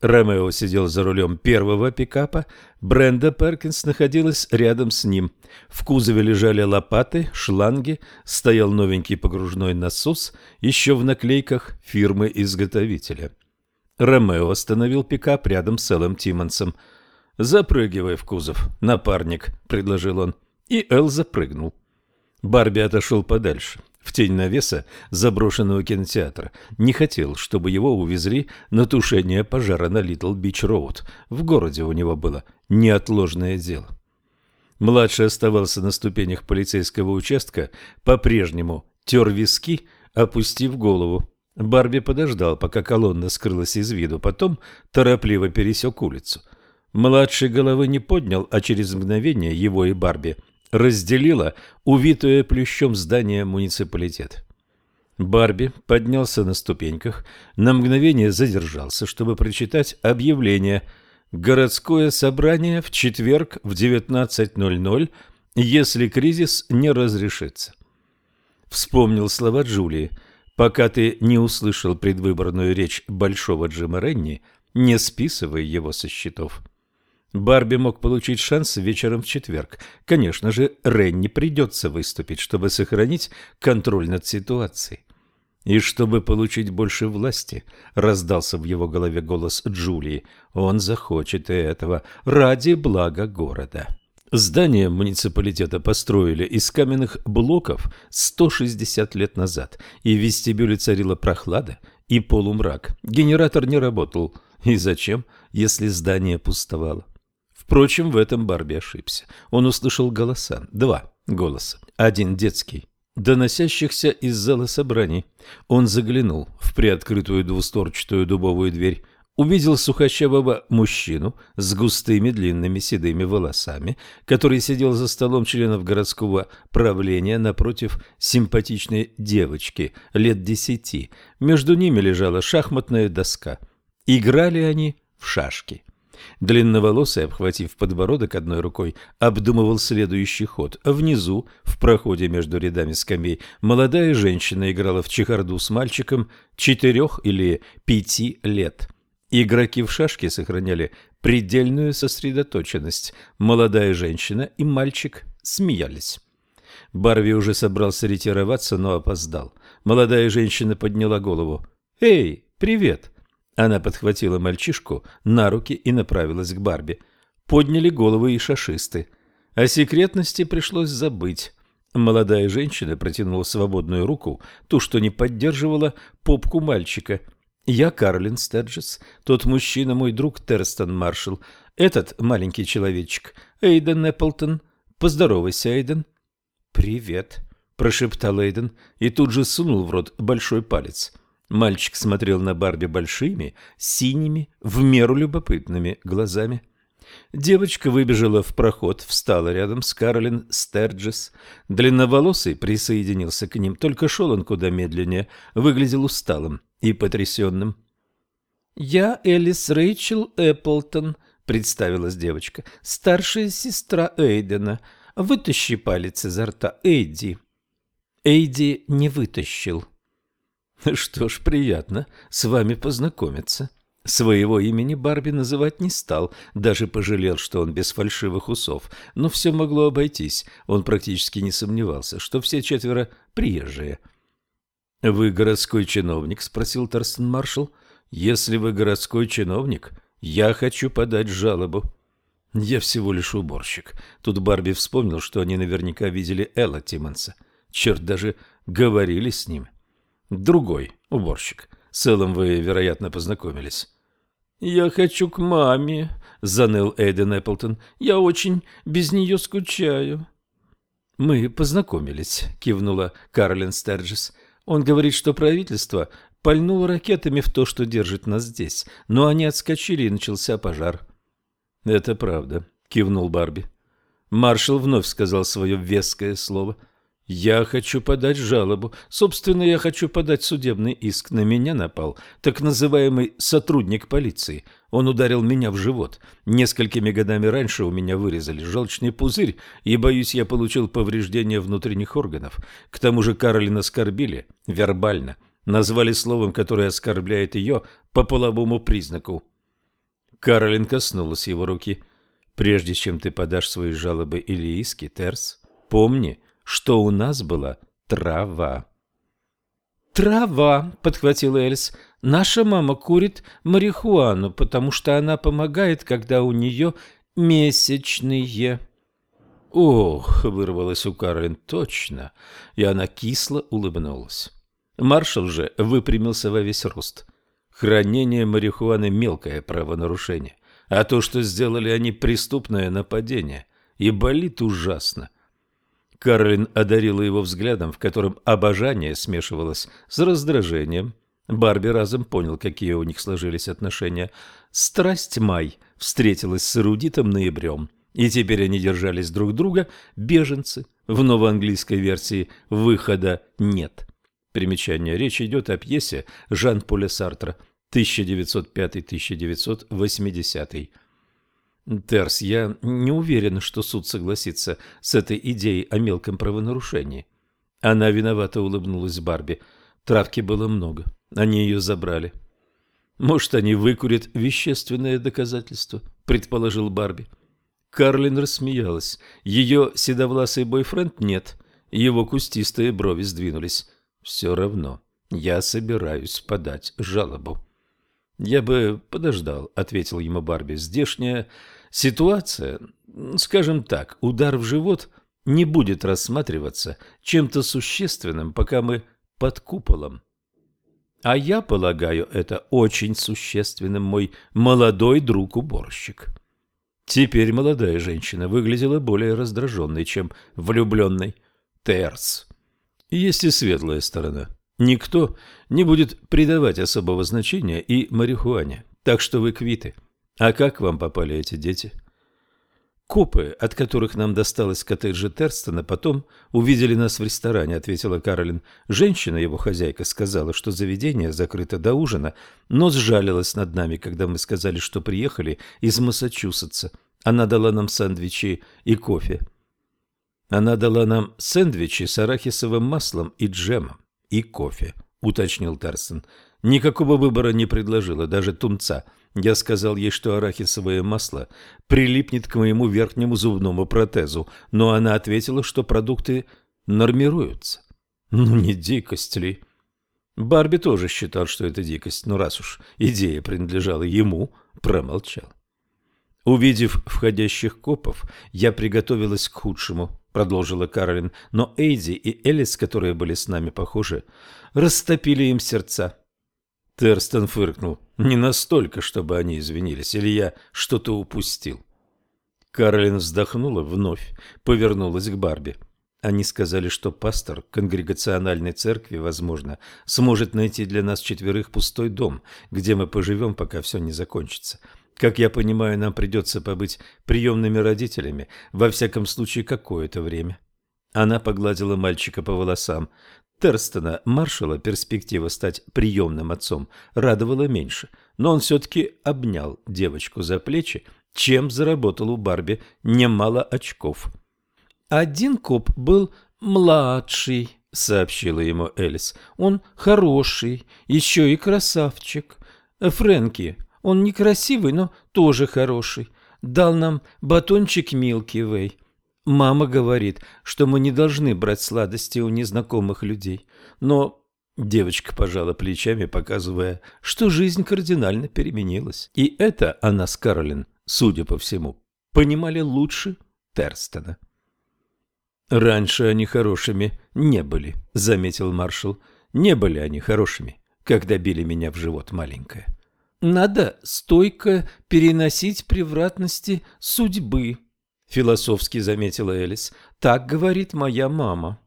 Ромео сидел за рулем первого пикапа, Бренда Перкинс находилась рядом с ним. В кузове лежали лопаты, шланги, стоял новенький погружной насос, еще в наклейках фирмы-изготовителя. Ромео остановил пикап рядом с Эллом Тиммонсом. «Запрыгивай в кузов, напарник», — предложил он. И Эл запрыгнул. Барби отошел подальше в тень навеса заброшенного кинотеатра. Не хотел, чтобы его увезли на тушение пожара на Литл Бич Роуд. В городе у него было неотложное дело. Младший оставался на ступенях полицейского участка, по-прежнему тер виски, опустив голову. Барби подождал, пока колонна скрылась из виду, потом торопливо пересек улицу. Младший головы не поднял, а через мгновение его и Барби – разделила увитое плющом здание муниципалитета. Барби поднялся на ступеньках, на мгновение задержался, чтобы прочитать объявление «Городское собрание в четверг в 19.00, если кризис не разрешится». Вспомнил слова Джулии «Пока ты не услышал предвыборную речь Большого Джима Ренни, не списывай его со счетов». Барби мог получить шанс вечером в четверг. Конечно же, Ренни придется выступить, чтобы сохранить контроль над ситуацией. И чтобы получить больше власти, раздался в его голове голос Джулии, он захочет и этого ради блага города. Здание муниципалитета построили из каменных блоков 160 лет назад, и в вестибюле царила прохлада и полумрак. Генератор не работал. И зачем, если здание пустовало? Впрочем, в этом Барби ошибся. Он услышал голоса. Два голоса. Один детский, доносящихся из зала собраний. Он заглянул в приоткрытую двусторчатую дубовую дверь, увидел сухощавого мужчину с густыми длинными седыми волосами, который сидел за столом членов городского правления напротив симпатичной девочки лет десяти. Между ними лежала шахматная доска. Играли они в шашки. Длинноволосый, обхватив подбородок одной рукой, обдумывал следующий ход. Внизу, в проходе между рядами скамей, молодая женщина играла в чехарду с мальчиком четырех или пяти лет. Игроки в шашки сохраняли предельную сосредоточенность. Молодая женщина и мальчик смеялись. Барви уже собрался ретироваться, но опоздал. Молодая женщина подняла голову. «Эй, привет!» Она подхватила мальчишку на руки и направилась к Барби. Подняли головы и шашисты. О секретности пришлось забыть. Молодая женщина протянула свободную руку, ту, что не поддерживала попку мальчика. «Я Карлин Стерджес, тот мужчина, мой друг Терстон Маршалл, этот маленький человечек, Эйден Эпплтон. Поздоровайся, Эйден». «Привет», – прошептал Эйден и тут же сунул в рот большой палец. Мальчик смотрел на Барби большими, синими, в меру любопытными глазами. Девочка выбежала в проход, встала рядом с Каролин Стерджес. Длинноволосый присоединился к ним, только шел он куда медленнее, выглядел усталым и потрясенным. «Я Элис Рэйчел Эпплтон», — представилась девочка, — «старшая сестра Эйдена. Вытащи палец изо рта, Эйди». Эйди не вытащил. Что ж, приятно с вами познакомиться. Своего имени Барби называть не стал, даже пожалел, что он без фальшивых усов. Но все могло обойтись. Он практически не сомневался, что все четверо приезжие. «Вы городской чиновник?» – спросил Торстен маршал. «Если вы городской чиновник, я хочу подать жалобу». «Я всего лишь уборщик». Тут Барби вспомнил, что они наверняка видели Элла Тиммонса. Черт, даже говорили с ним. Другой уборщик. С Эллом вы, вероятно, познакомились. «Я хочу к маме», — заныл Эйден Эпплтон. «Я очень без нее скучаю». «Мы познакомились», — кивнула Карлин Стерджис. «Он говорит, что правительство пальнуло ракетами в то, что держит нас здесь, но они отскочили, и начался пожар». «Это правда», — кивнул Барби. Маршал вновь сказал свое веское слово — я хочу подать жалобу. Собственно, я хочу подать судебный иск. На меня напал так называемый сотрудник полиции. Он ударил меня в живот. Несколькими годами раньше у меня вырезали желчный пузырь, и, боюсь, я получил повреждения внутренних органов. К тому же Каролин оскорбили, вербально. Назвали словом, которое оскорбляет ее по половому признаку. Каролин коснулась его руки. «Прежде чем ты подашь свои жалобы или иски, Терс, помни, что у нас была трава. «Трава», — подхватил Эльс. «Наша мама курит марихуану, потому что она помогает, когда у нее месячные». «Ох», — вырвалось у Карлин, — «точно». И она кисло улыбнулась. Маршал же выпрямился во весь рост. Хранение марихуаны – мелкое правонарушение, а то, что сделали они, преступное нападение. И болит ужасно. Каролин одарила его взглядом, в котором обожание смешивалось с раздражением. Барби разом понял, какие у них сложились отношения. Страсть Май встретилась с эрудитом ноябрем, и теперь они держались друг друга, беженцы. В новоанглийской версии выхода нет. Примечание. Речь идет о пьесе Жан-Поля Сартра 1905-1980. Терс, я не уверена, что суд согласится с этой идеей о мелком правонарушении. Она виновато улыбнулась Барби. Травки было много. Они ее забрали. Может, они выкурят вещественное доказательство, предположил Барби. Карлин рассмеялась. Ее седовласый бойфренд нет. Его кустистые брови сдвинулись. Все равно я собираюсь подать жалобу. Я бы подождал, ответил ему Барби. Здешняя Ситуация, скажем так, удар в живот не будет рассматриваться чем-то существенным, пока мы под куполом. А я полагаю это очень существенным, мой молодой друг-уборщик. Теперь молодая женщина выглядела более раздраженной, чем влюбленной. Терс. Есть и светлая сторона. Никто не будет придавать особого значения и марихуане, так что вы квиты. — «А как вам попали эти дети?» «Копы, от которых нам досталось коттеджа Терстона, потом увидели нас в ресторане», — ответила Каролин. «Женщина, его хозяйка, сказала, что заведение закрыто до ужина, но сжалилась над нами, когда мы сказали, что приехали из Массачусетса. Она дала нам сэндвичи и кофе». «Она дала нам сэндвичи с арахисовым маслом и джемом и кофе», — уточнил Терстон. «Никакого выбора не предложила, даже тунца». Я сказал ей, что арахисовое масло прилипнет к моему верхнему зубному протезу, но она ответила, что продукты нормируются. Ну, не дикость ли? Барби тоже считал, что это дикость, но раз уж идея принадлежала ему, промолчал. Увидев входящих копов, я приготовилась к худшему, продолжила Каролин, но Эйди и Элис, которые были с нами похожи, растопили им сердца. Терстон фыркнул. Не настолько, чтобы они извинились, или я что-то упустил. Каролин вздохнула вновь, повернулась к Барби. Они сказали, что пастор конгрегациональной церкви, возможно, сможет найти для нас четверых пустой дом, где мы поживем, пока все не закончится. Как я понимаю, нам придется побыть приемными родителями, во всяком случае, какое-то время. Она погладила мальчика по волосам. Терстона маршала перспектива стать приемным отцом радовала меньше, но он все-таки обнял девочку за плечи, чем заработал у Барби немало очков. Один коп был младший, — сообщила ему Элис. «Он хороший, еще и красавчик. Фрэнки, он некрасивый, но тоже хороший. Дал нам батончик Милки Вей. Мама говорит, что мы не должны брать сладости у незнакомых людей. Но Девочка пожала плечами, показывая, что жизнь кардинально переменилась. И это она с Каролин, судя по всему, понимали лучше Терстона. «Раньше они хорошими не были», — заметил маршал. «Не были они хорошими, когда били меня в живот маленькая». «Надо стойко переносить превратности судьбы», — философски заметила Элис. «Так говорит моя мама».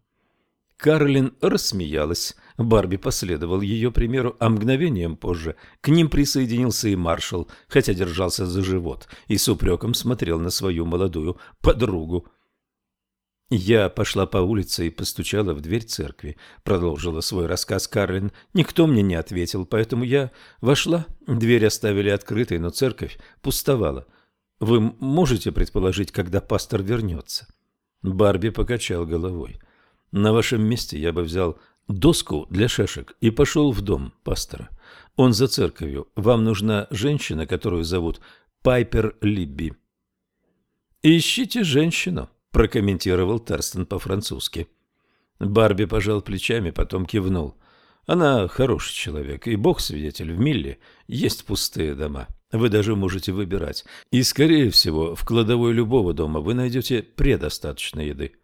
Карлин рассмеялась. Барби последовал ее примеру, а мгновением позже к ним присоединился и маршал, хотя держался за живот и с упреком смотрел на свою молодую подругу. «Я пошла по улице и постучала в дверь церкви», — продолжила свой рассказ Карлин. «Никто мне не ответил, поэтому я вошла. Дверь оставили открытой, но церковь пустовала. Вы можете предположить, когда пастор вернется?» Барби покачал головой. На вашем месте я бы взял доску для шашек и пошел в дом пастора. Он за церковью. Вам нужна женщина, которую зовут Пайпер Либби. «Ищите женщину», – прокомментировал Терстон по-французски. Барби пожал плечами, потом кивнул. «Она хороший человек, и бог свидетель, в Милле есть пустые дома. Вы даже можете выбирать. И, скорее всего, в кладовой любого дома вы найдете предостаточно еды.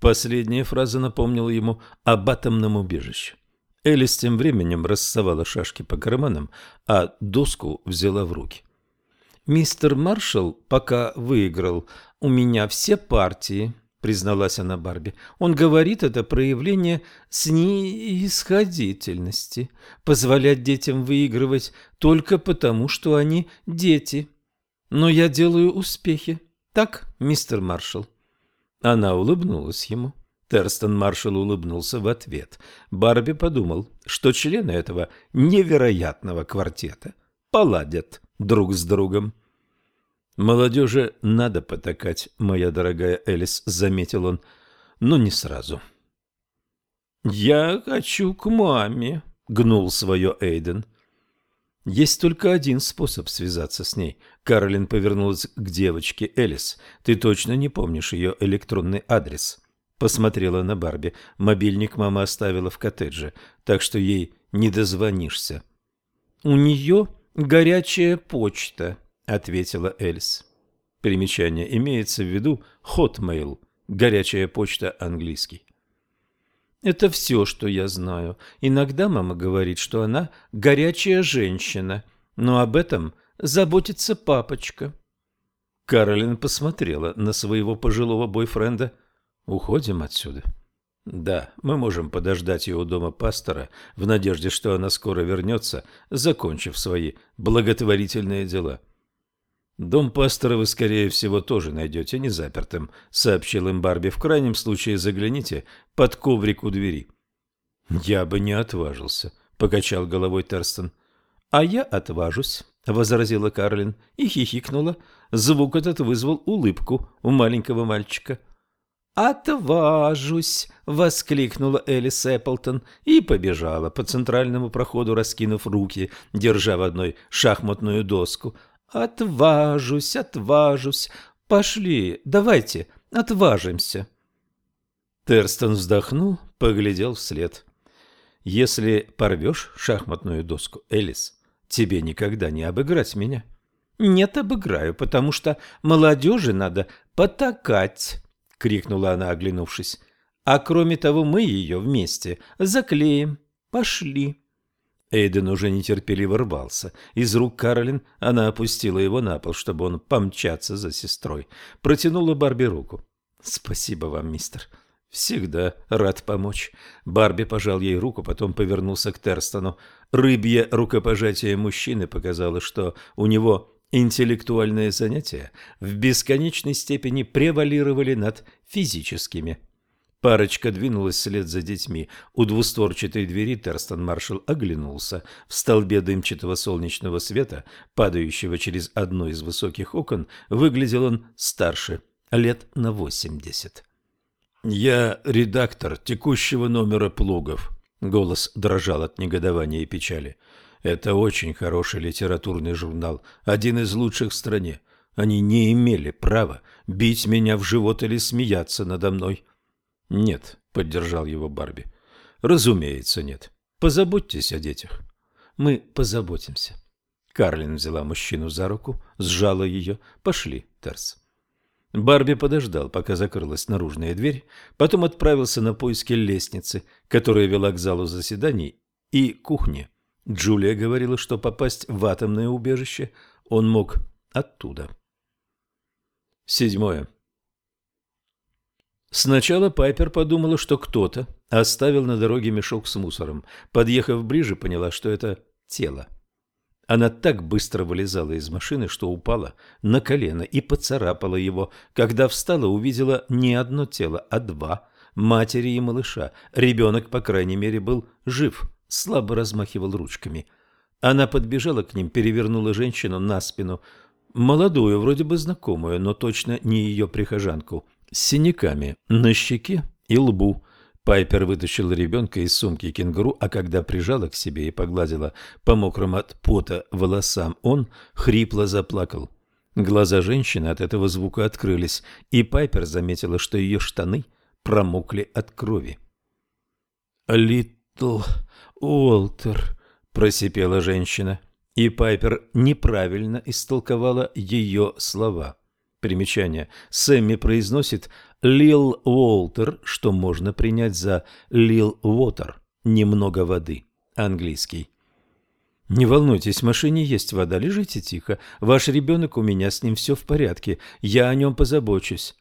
Последняя фраза напомнила ему об атомном убежище. Элис тем временем рассовала шашки по карманам, а доску взяла в руки. «Мистер Маршалл пока выиграл у меня все партии», — призналась она Барби. «Он говорит, это проявление снисходительности, позволять детям выигрывать только потому, что они дети. Но я делаю успехи. Так, мистер Маршалл?» Она улыбнулась ему. Терстон Маршалл улыбнулся в ответ. Барби подумал, что члены этого невероятного квартета поладят друг с другом. «Молодежи надо потакать, моя дорогая Элис», — заметил он, — «но не сразу». «Я хочу к маме», — гнул свое Эйден. Есть только один способ связаться с ней. Каролин повернулась к девочке Элис. Ты точно не помнишь ее электронный адрес? Посмотрела на Барби. Мобильник мама оставила в коттедже, так что ей не дозвонишься. У нее горячая почта, ответила Элис. Примечание имеется в виду Hotmail, горячая почта английский. Это все, что я знаю. Иногда мама говорит, что она горячая женщина, но об этом заботится папочка. Каролин посмотрела на своего пожилого бойфренда. «Уходим отсюда». «Да, мы можем подождать ее у дома пастора в надежде, что она скоро вернется, закончив свои благотворительные дела». «Дом пастора вы, скорее всего, тоже найдете незапертым», — сообщил им Барби. «В крайнем случае загляните под коврик у двери». «Я бы не отважился», — покачал головой Терстон. «А я отважусь», — возразила Карлин и хихикнула. Звук этот вызвал улыбку у маленького мальчика. «Отважусь!» — воскликнула Элис Эпплтон и побежала по центральному проходу, раскинув руки, держа в одной шахматную доску — «Отважусь, отважусь. Пошли, давайте, отважимся». Терстон вздохнул, поглядел вслед. «Если порвешь шахматную доску, Элис, тебе никогда не обыграть меня». «Нет, обыграю, потому что молодежи надо потакать», — крикнула она, оглянувшись. «А кроме того, мы ее вместе заклеим. Пошли». Эйден уже нетерпеливо рвался. Из рук Каролин она опустила его на пол, чтобы он помчаться за сестрой. Протянула Барби руку. «Спасибо вам, мистер. Всегда рад помочь». Барби пожал ей руку, потом повернулся к Терстону. Рыбье рукопожатие мужчины показало, что у него интеллектуальные занятия в бесконечной степени превалировали над физическими. Парочка двинулась вслед за детьми. У двустворчатой двери Терстон Маршалл оглянулся. В столбе дымчатого солнечного света, падающего через одно из высоких окон, выглядел он старше, лет на восемьдесят. «Я редактор текущего номера «Плугов». Голос дрожал от негодования и печали. «Это очень хороший литературный журнал, один из лучших в стране. Они не имели права бить меня в живот или смеяться надо мной». «Нет», — поддержал его Барби. «Разумеется, нет. Позаботьтесь о детях». «Мы позаботимся». Карлин взяла мужчину за руку, сжала ее. «Пошли, Терс». Барби подождал, пока закрылась наружная дверь, потом отправился на поиски лестницы, которая вела к залу заседаний и кухне. Джулия говорила, что попасть в атомное убежище он мог оттуда. Седьмое. Сначала Пайпер подумала, что кто-то оставил на дороге мешок с мусором. Подъехав ближе, поняла, что это тело. Она так быстро вылезала из машины, что упала на колено и поцарапала его. Когда встала, увидела не одно тело, а два – матери и малыша. Ребенок, по крайней мере, был жив, слабо размахивал ручками. Она подбежала к ним, перевернула женщину на спину. Молодую, вроде бы знакомую, но точно не ее прихожанку. С синяками на щеке и лбу – Пайпер вытащила ребенка из сумки кенгуру, а когда прижала к себе и погладила по мокрым от пота волосам, он хрипло заплакал. Глаза женщины от этого звука открылись, и Пайпер заметила, что ее штаны промокли от крови. «Литл Уолтер», — просипела женщина, и Пайпер неправильно истолковала ее слова. Примечание. Сэмми произносит Лил Уолтер, что можно принять за Лил Уотер, немного воды, английский. Не волнуйтесь, в машине есть вода, лежите тихо. Ваш ребенок, у меня с ним все в порядке, я о нем позабочусь.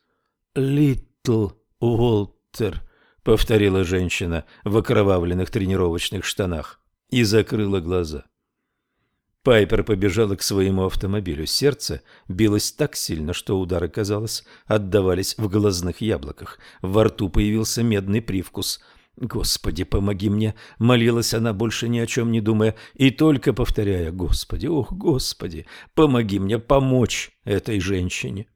Литл Уолтер, повторила женщина в окровавленных тренировочных штанах и закрыла глаза. Пайпер побежала к своему автомобилю. Сердце билось так сильно, что удары, казалось, отдавались в глазных яблоках. Во рту появился медный привкус. «Господи, помоги мне!» — молилась она, больше ни о чем не думая, и только повторяя «Господи, ох, Господи, помоги мне помочь этой женщине!»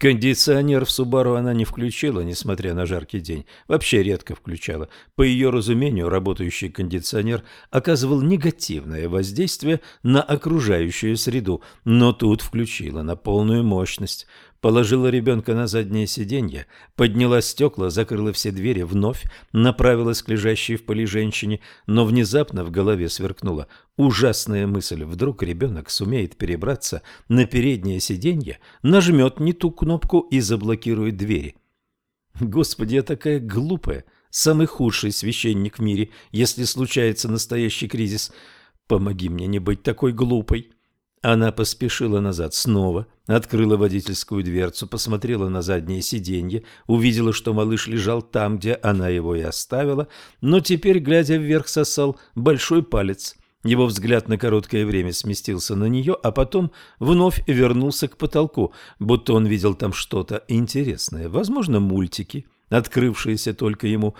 Кондиционер в Субару она не включила, несмотря на жаркий день. Вообще редко включала. По ее разумению, работающий кондиционер оказывал негативное воздействие на окружающую среду, но тут включила на полную мощность положила ребенка на заднее сиденье, подняла стекла, закрыла все двери, вновь направилась к лежащей в пыли женщине, но внезапно в голове сверкнула ужасная мысль. Вдруг ребенок сумеет перебраться на переднее сиденье, нажмет не ту кнопку и заблокирует двери. Господи, я такая глупая, самый худший священник в мире, если случается настоящий кризис. Помоги мне не быть такой глупой. Она поспешила назад снова, открыла водительскую дверцу, посмотрела на заднее сиденье, увидела, что малыш лежал там, где она его и оставила, но теперь, глядя вверх, сосал большой палец. Его взгляд на короткое время сместился на нее, а потом вновь вернулся к потолку, будто он видел там что-то интересное, возможно, мультики, открывшиеся только ему.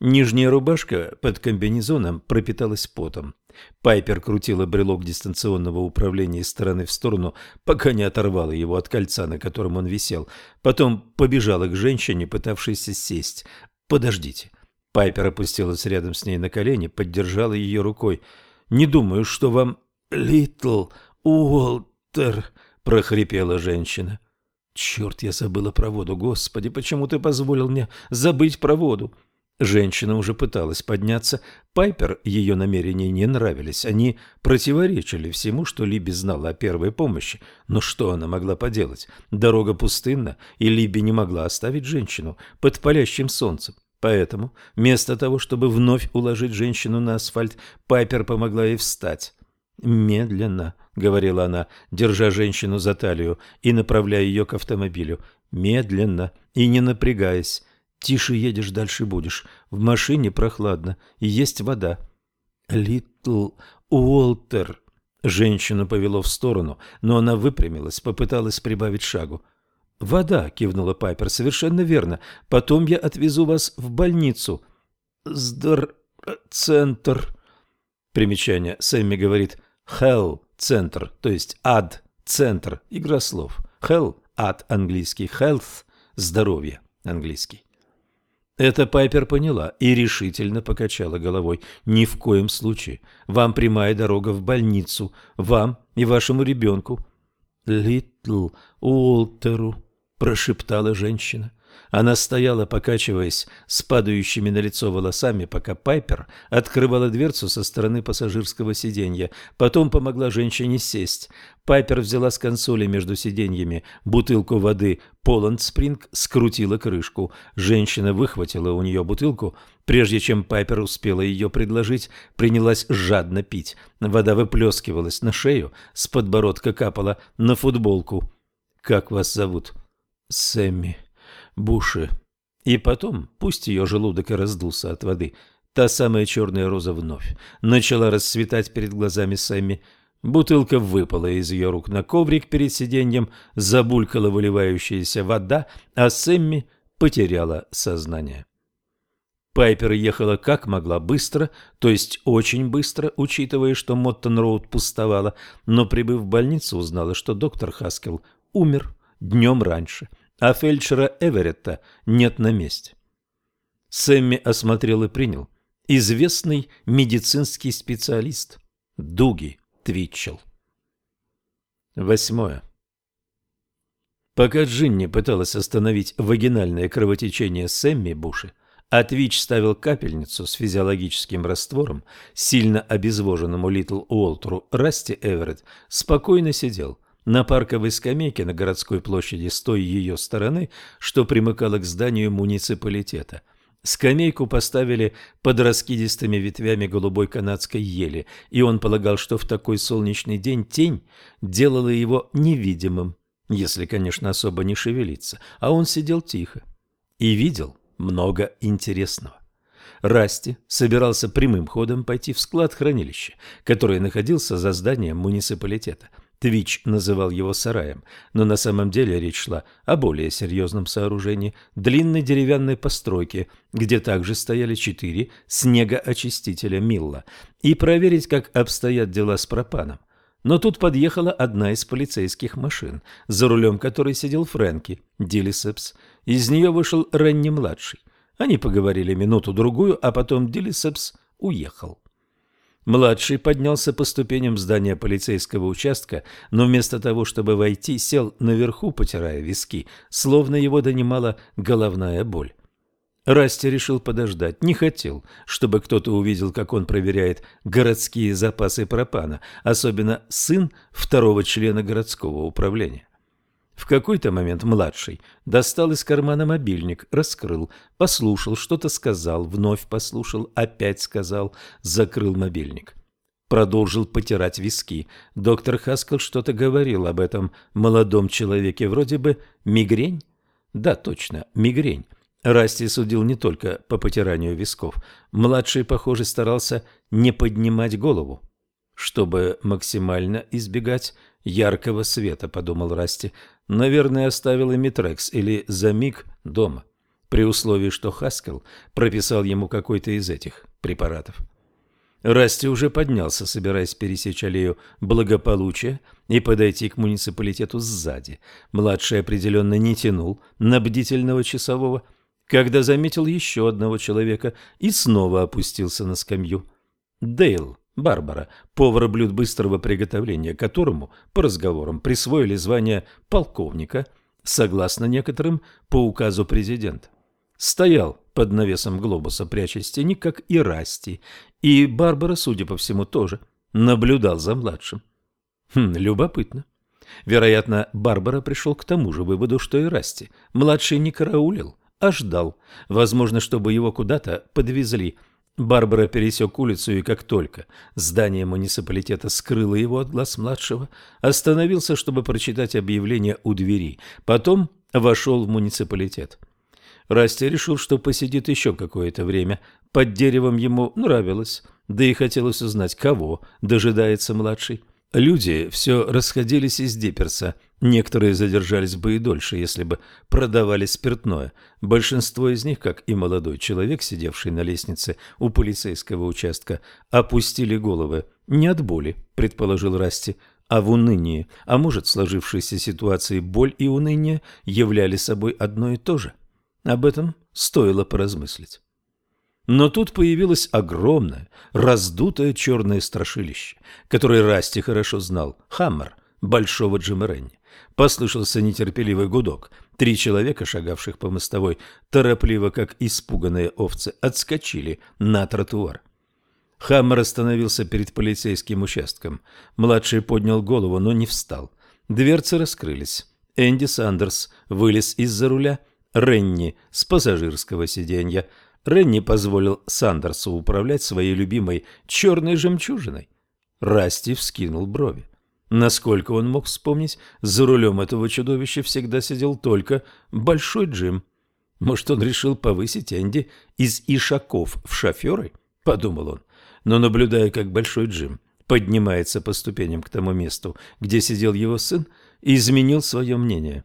Нижняя рубашка под комбинезоном пропиталась потом. Пайпер крутила брелок дистанционного управления из стороны в сторону, пока не оторвала его от кольца, на котором он висел. Потом побежала к женщине, пытавшейся сесть. «Подождите». Пайпер опустилась рядом с ней на колени, поддержала ее рукой. «Не думаю, что вам...» «Литл Уолтер», — прохрипела женщина. «Черт, я забыла про воду. Господи, почему ты позволил мне забыть про воду?» Женщина уже пыталась подняться. Пайпер ее намерения не нравились. Они противоречили всему, что Либи знала о первой помощи. Но что она могла поделать? Дорога пустынна, и Либи не могла оставить женщину под палящим солнцем. Поэтому, вместо того, чтобы вновь уложить женщину на асфальт, Пайпер помогла ей встать. «Медленно», — говорила она, держа женщину за талию и направляя ее к автомобилю. «Медленно и не напрягаясь. Тише едешь, дальше будешь. В машине прохладно и есть вода. Литл Уолтер. Женщину повело в сторону, но она выпрямилась, попыталась прибавить шагу. «Вода», — кивнула Пайпер, — «совершенно верно. Потом я отвезу вас в больницу». «Сдор... центр...» Примечание. Сэмми говорит «hell центр», то есть «ад центр». Игра слов. «Hell» — ад английский, «health» — здоровье английский. Это Пайпер поняла и решительно покачала головой. «Ни в коем случае. Вам прямая дорога в больницу. Вам и вашему ребенку». «Литл Уолтеру», – прошептала женщина. Она стояла, покачиваясь с падающими на лицо волосами, пока Пайпер открывала дверцу со стороны пассажирского сиденья. Потом помогла женщине сесть. Пайпер взяла с консоли между сиденьями бутылку воды Поланд Спринг, скрутила крышку. Женщина выхватила у нее бутылку. Прежде чем Пайпер успела ее предложить, принялась жадно пить. Вода выплескивалась на шею, с подбородка капала на футболку. «Как вас зовут?» «Сэмми», Буши. И потом, пусть ее желудок и раздулся от воды, та самая черная роза вновь начала расцветать перед глазами Сэмми. Бутылка выпала из ее рук на коврик перед сиденьем, забулькала выливающаяся вода, а Сэмми потеряла сознание. Пайпер ехала как могла быстро, то есть очень быстро, учитывая, что Моттон-Роуд пустовала, но, прибыв в больницу, узнала, что доктор Хаскел умер днем раньше – а фельдшера Эверетта нет на месте. Сэмми осмотрел и принял. Известный медицинский специалист Дуги Твитчелл. Восьмое. Пока Джинни пыталась остановить вагинальное кровотечение Сэмми Буши, а Твич ставил капельницу с физиологическим раствором сильно обезвоженному Литл Уолтеру, Расти Эверетт спокойно сидел – на парковой скамейке на городской площади с той ее стороны, что примыкало к зданию муниципалитета. Скамейку поставили под раскидистыми ветвями голубой канадской ели, и он полагал, что в такой солнечный день тень делала его невидимым, если, конечно, особо не шевелиться, а он сидел тихо и видел много интересного. Расти собирался прямым ходом пойти в склад хранилища, который находился за зданием муниципалитета – Твич называл его сараем, но на самом деле речь шла о более серьезном сооружении, длинной деревянной постройке, где также стояли четыре снегоочистителя Милла, и проверить, как обстоят дела с пропаном. Но тут подъехала одна из полицейских машин, за рулем которой сидел Фрэнки Дилисепс. Из нее вышел Ренни-младший. Они поговорили минуту-другую, а потом Дилисепс уехал. Младший поднялся по ступеням здания полицейского участка, но вместо того, чтобы войти, сел наверху, потирая виски, словно его донимала головная боль. Расти решил подождать, не хотел, чтобы кто-то увидел, как он проверяет городские запасы пропана, особенно сын второго члена городского управления. В какой-то момент младший достал из кармана мобильник, раскрыл, послушал, что-то сказал, вновь послушал, опять сказал, закрыл мобильник. Продолжил потирать виски. Доктор Хаскел что-то говорил об этом молодом человеке, вроде бы мигрень? Да, точно, мигрень. Расти судил не только по потиранию висков. Младший, похоже, старался не поднимать голову, чтобы максимально избегать яркого света, подумал Расти. Наверное, оставил и Митрекс или Замик дома, при условии, что Хаскел прописал ему какой-то из этих препаратов. Расти уже поднялся, собираясь пересечь аллею благополучия и подойти к муниципалитету сзади. Младший определенно не тянул на бдительного часового, когда заметил еще одного человека и снова опустился на скамью. Дейл Барбара, повара блюд быстрого приготовления, которому, по разговорам, присвоили звание полковника, согласно некоторым, по указу президента. Стоял под навесом глобуса, прячась тени, как и Расти, и Барбара, судя по всему, тоже наблюдал за младшим. Хм, любопытно. Вероятно, Барбара пришел к тому же выводу, что и Расти. Младший не караулил, а ждал, возможно, чтобы его куда-то подвезли – Барбара пересек улицу и как только здание муниципалитета скрыло его от глаз младшего, остановился, чтобы прочитать объявление у двери. Потом вошел в муниципалитет. Расти решил, что посидит еще какое-то время. Под деревом ему нравилось, да и хотелось узнать, кого дожидается младший. Люди все расходились из Дипперса. Некоторые задержались бы и дольше, если бы продавали спиртное. Большинство из них, как и молодой человек, сидевший на лестнице у полицейского участка, опустили головы. Не от боли, предположил Расти, а в унынии. А может, в сложившейся ситуации боль и уныние являли собой одно и то же? Об этом стоило поразмыслить. Но тут появилось огромное, раздутое черное страшилище, которое Расти хорошо знал – Хаммер, большого Джима Ренни. Послышался нетерпеливый гудок. Три человека, шагавших по мостовой, торопливо, как испуганные овцы, отскочили на тротуар. Хаммер остановился перед полицейским участком. Младший поднял голову, но не встал. Дверцы раскрылись. Энди Сандерс вылез из-за руля, Ренни с пассажирского сиденья. Ренни позволил Сандерсу управлять своей любимой черной жемчужиной. Расти вскинул брови. Насколько он мог вспомнить, за рулем этого чудовища всегда сидел только Большой Джим. Может, он решил повысить Энди из ишаков в шоферы? Подумал он. Но наблюдая, как Большой Джим поднимается по ступеням к тому месту, где сидел его сын, изменил свое мнение.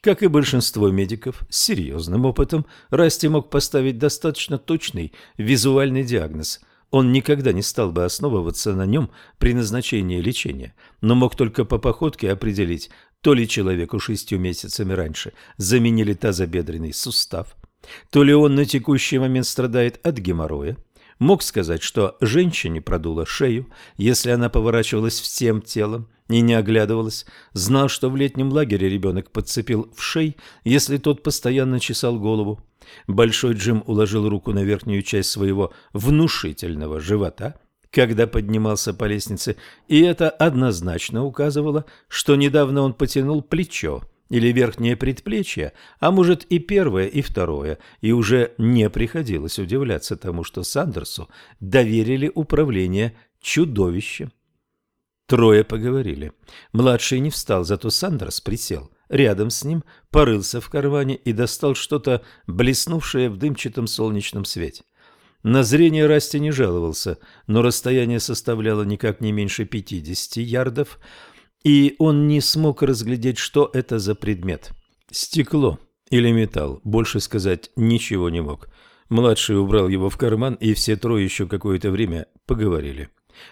Как и большинство медиков с серьезным опытом, Расти мог поставить достаточно точный визуальный диагноз – он никогда не стал бы основываться на нем при назначении лечения, но мог только по походке определить, то ли человеку шестью месяцами раньше заменили тазобедренный сустав, то ли он на текущий момент страдает от геморроя, мог сказать, что женщине продуло шею, если она поворачивалась всем телом и не оглядывалась, знал, что в летнем лагере ребенок подцепил в шей, если тот постоянно чесал голову. Большой Джим уложил руку на верхнюю часть своего внушительного живота, когда поднимался по лестнице, и это однозначно указывало, что недавно он потянул плечо или верхнее предплечье, а может и первое, и второе, и уже не приходилось удивляться тому, что Сандерсу доверили управление чудовищем. Трое поговорили. Младший не встал, зато Сандерс присел рядом с ним, порылся в кармане и достал что-то, блеснувшее в дымчатом солнечном свете. На зрение Расти не жаловался, но расстояние составляло никак не меньше пятидесяти ярдов, и он не смог разглядеть, что это за предмет. Стекло или металл, больше сказать ничего не мог. Младший убрал его в карман, и все трое еще какое-то время поговорили.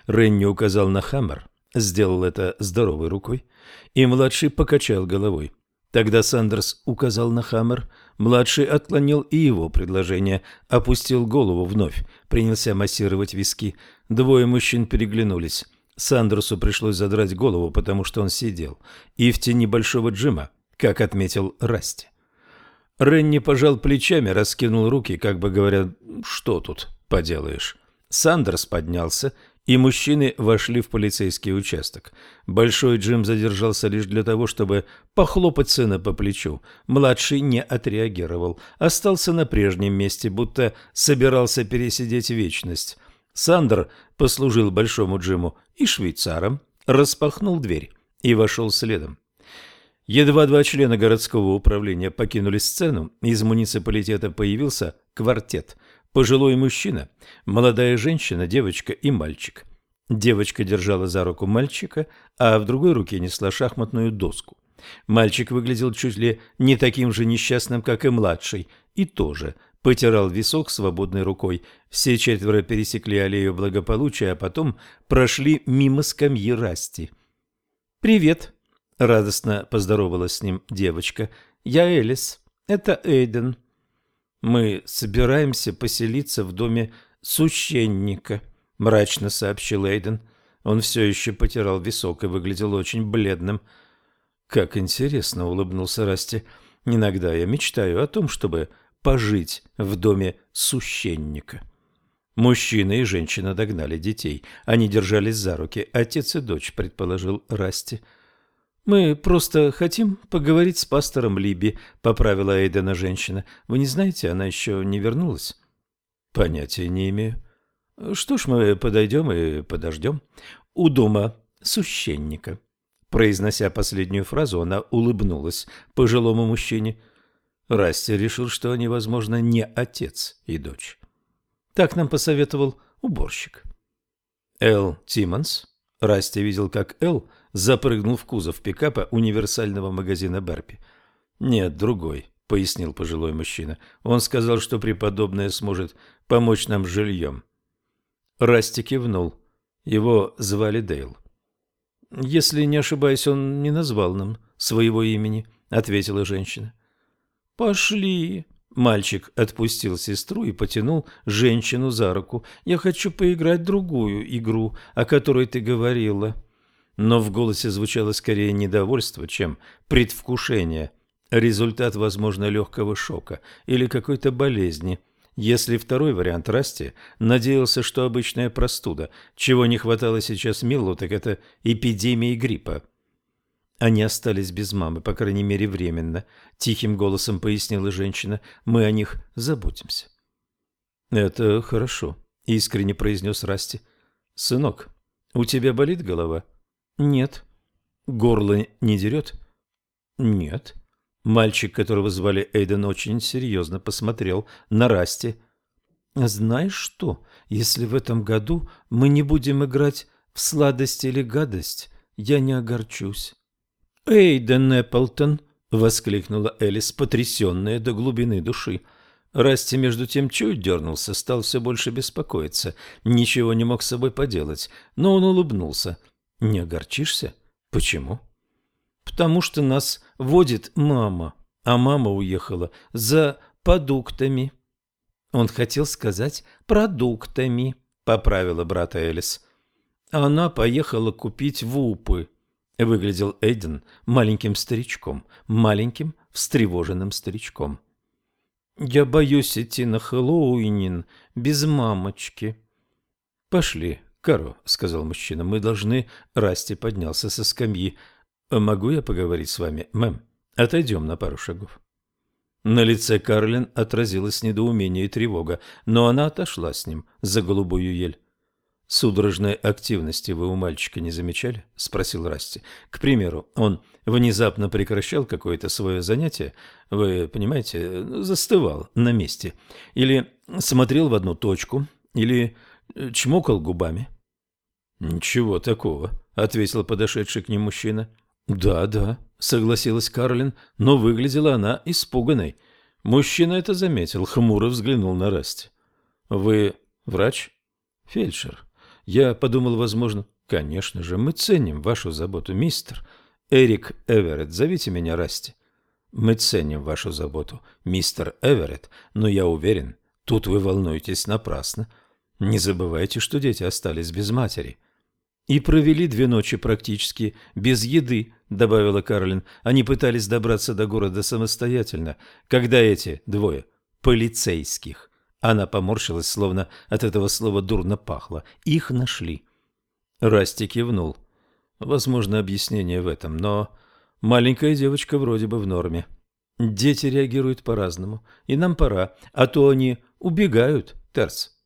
Ренни указал на хаммер, сделал это здоровой рукой, и младший покачал головой. Тогда Сандерс указал на Хаммер, младший отклонил и его предложение, опустил голову вновь, принялся массировать виски. Двое мужчин переглянулись. Сандерсу пришлось задрать голову, потому что он сидел, и в тени большого Джима, как отметил Расти. Ренни пожал плечами, раскинул руки, как бы говоря, что тут поделаешь. Сандерс поднялся и мужчины вошли в полицейский участок. Большой Джим задержался лишь для того, чтобы похлопать сына по плечу. Младший не отреагировал, остался на прежнем месте, будто собирался пересидеть вечность. Сандер послужил Большому Джиму и швейцаром, распахнул дверь и вошел следом. Едва два члена городского управления покинули сцену, из муниципалитета появился квартет – Пожилой мужчина, молодая женщина, девочка и мальчик. Девочка держала за руку мальчика, а в другой руке несла шахматную доску. Мальчик выглядел чуть ли не таким же несчастным, как и младший, и тоже потирал висок свободной рукой. Все четверо пересекли аллею благополучия, а потом прошли мимо скамьи Расти. «Привет!» — радостно поздоровалась с ним девочка. «Я Элис. Это Эйден». «Мы собираемся поселиться в доме священника», — мрачно сообщил Эйден. Он все еще потирал висок и выглядел очень бледным. «Как интересно», — улыбнулся Расти. «Иногда я мечтаю о том, чтобы пожить в доме священника». Мужчина и женщина догнали детей. Они держались за руки. Отец и дочь, предположил Расти. «Мы просто хотим поговорить с пастором Либи», — поправила Эйдена женщина. «Вы не знаете, она еще не вернулась?» «Понятия не имею». «Что ж, мы подойдем и подождем. У дома священника». Произнося последнюю фразу, она улыбнулась пожилому мужчине. Расти решил, что они, возможно, не отец и дочь. Так нам посоветовал уборщик. Эл Тиммонс. Расти видел, как Эл запрыгнул в кузов пикапа универсального магазина Барпи. «Нет, другой», — пояснил пожилой мужчина. «Он сказал, что преподобная сможет помочь нам с жильем». Расти кивнул. Его звали Дейл. «Если не ошибаюсь, он не назвал нам своего имени», — ответила женщина. «Пошли», Мальчик отпустил сестру и потянул женщину за руку. «Я хочу поиграть другую игру, о которой ты говорила». Но в голосе звучало скорее недовольство, чем предвкушение. Результат, возможно, легкого шока или какой-то болезни. Если второй вариант Расти надеялся, что обычная простуда, чего не хватало сейчас Миллу, так это эпидемии гриппа. Они остались без мамы, по крайней мере, временно, — тихим голосом пояснила женщина. Мы о них заботимся. — Это хорошо, — искренне произнес Расти. — Сынок, у тебя болит голова? — Нет. — Горло не дерет? — Нет. Мальчик, которого звали Эйден, очень серьезно посмотрел на Расти. — Знаешь что, если в этом году мы не будем играть в сладость или гадость, я не огорчусь. «Эйден Эпплтон!» — воскликнула Элис, потрясенная до глубины души. Расти между тем чуть дернулся, стал все больше беспокоиться. Ничего не мог с собой поделать, но он улыбнулся. «Не огорчишься? Почему?» «Потому что нас водит мама, а мама уехала за продуктами». Он хотел сказать «продуктами», — поправила брата Элис. Она поехала купить вупы. Выглядел Эйден маленьким старичком, маленьким встревоженным старичком. «Я боюсь идти на Хэллоуинин без мамочки». «Пошли, Каро», — сказал мужчина, — «мы должны...» Расти поднялся со скамьи. «Могу я поговорить с вами, мэм? Отойдем на пару шагов». На лице Карлин отразилось недоумение и тревога, но она отошла с ним за голубую ель. Судорожной активности вы у мальчика не замечали? спросил Расти. К примеру, он внезапно прекращал какое-то свое занятие, вы понимаете, застывал на месте, или смотрел в одну точку, или чмокал губами. Ничего такого, ответил подошедший к ним мужчина. Да, да, согласилась Карлин, но выглядела она испуганной. Мужчина это заметил, хмуро взглянул на Расти. Вы врач? Фельдшер. Я подумал, возможно, конечно же, мы ценим вашу заботу, мистер. Эрик Эверетт, зовите меня Расти. Мы ценим вашу заботу, мистер Эверетт, но я уверен, тут вы волнуетесь напрасно. Не забывайте, что дети остались без матери. И провели две ночи практически без еды, добавила Карлин. Они пытались добраться до города самостоятельно, когда эти двое полицейских она поморщилась, словно от этого слова дурно пахло. Их нашли. Расти кивнул. Возможно, объяснение в этом, но маленькая девочка вроде бы в норме. Дети реагируют по-разному, и нам пора, а то они убегают, Терс.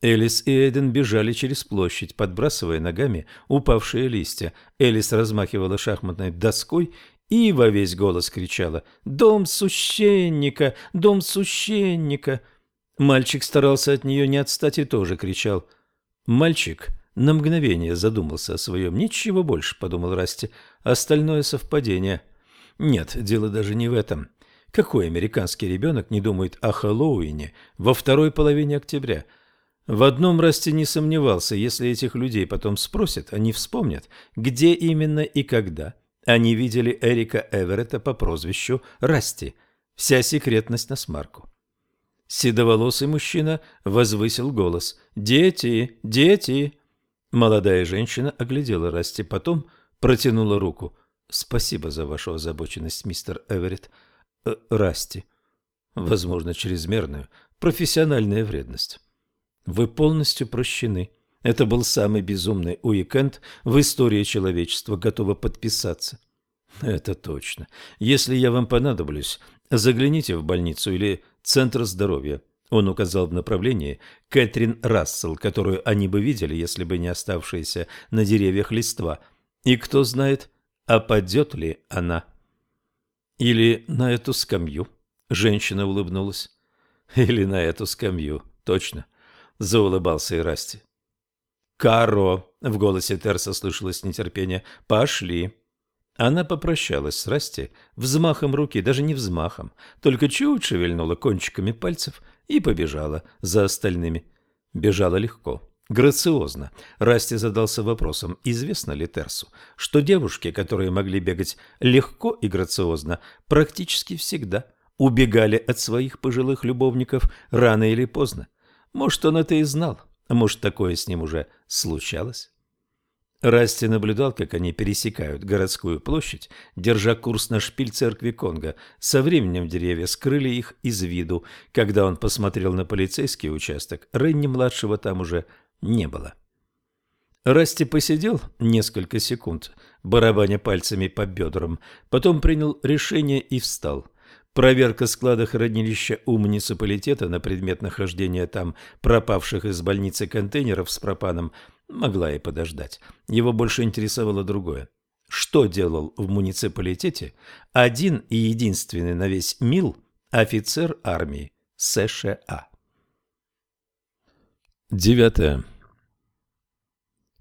Элис и Эйден бежали через площадь, подбрасывая ногами упавшие листья. Элис размахивала шахматной доской и во весь голос кричала «Дом священника! Дом священника!» Мальчик старался от нее не отстать и тоже кричал. Мальчик на мгновение задумался о своем. «Ничего больше», — подумал Расти. «Остальное совпадение». Нет, дело даже не в этом. Какой американский ребенок не думает о Хэллоуине во второй половине октября? В одном Расти не сомневался, если этих людей потом спросят, они вспомнят, где именно и когда они видели Эрика Эверетта по прозвищу Расти. Вся секретность на смарку. Седоволосый мужчина возвысил голос. «Дети! Дети!» Молодая женщина оглядела Расти, потом протянула руку. «Спасибо за вашу озабоченность, мистер Эверетт. Э, Расти. Возможно, чрезмерную, профессиональная вредность. Вы полностью прощены. Это был самый безумный уикенд в истории человечества. Готова подписаться». «Это точно. Если я вам понадоблюсь, загляните в больницу или Центр здоровья. Он указал в направлении Кэтрин Рассел, которую они бы видели, если бы не оставшиеся на деревьях листва. И кто знает, опадет ли она. Или на эту скамью. Женщина улыбнулась. Или на эту скамью. Точно. Заулыбался и Расти. «Каро!» — в голосе Терса слышалось нетерпение. «Пошли!» Она попрощалась с Расти взмахом руки, даже не взмахом, только чуть шевельнула кончиками пальцев и побежала за остальными. Бежала легко, грациозно. Расти задался вопросом, известно ли Терсу, что девушки, которые могли бегать легко и грациозно, практически всегда убегали от своих пожилых любовников рано или поздно. Может, он это и знал, а может, такое с ним уже случалось. Расти наблюдал, как они пересекают городскую площадь, держа курс на шпиль церкви Конга. Со временем деревья скрыли их из виду. Когда он посмотрел на полицейский участок, Ренни-младшего там уже не было. Расти посидел несколько секунд, барабаня пальцами по бедрам, потом принял решение и встал. Проверка склада хранилища у муниципалитета на предмет нахождения там пропавших из больницы контейнеров с пропаном могла и подождать. Его больше интересовало другое. Что делал в муниципалитете один и единственный на весь МИЛ офицер армии США? Девятое.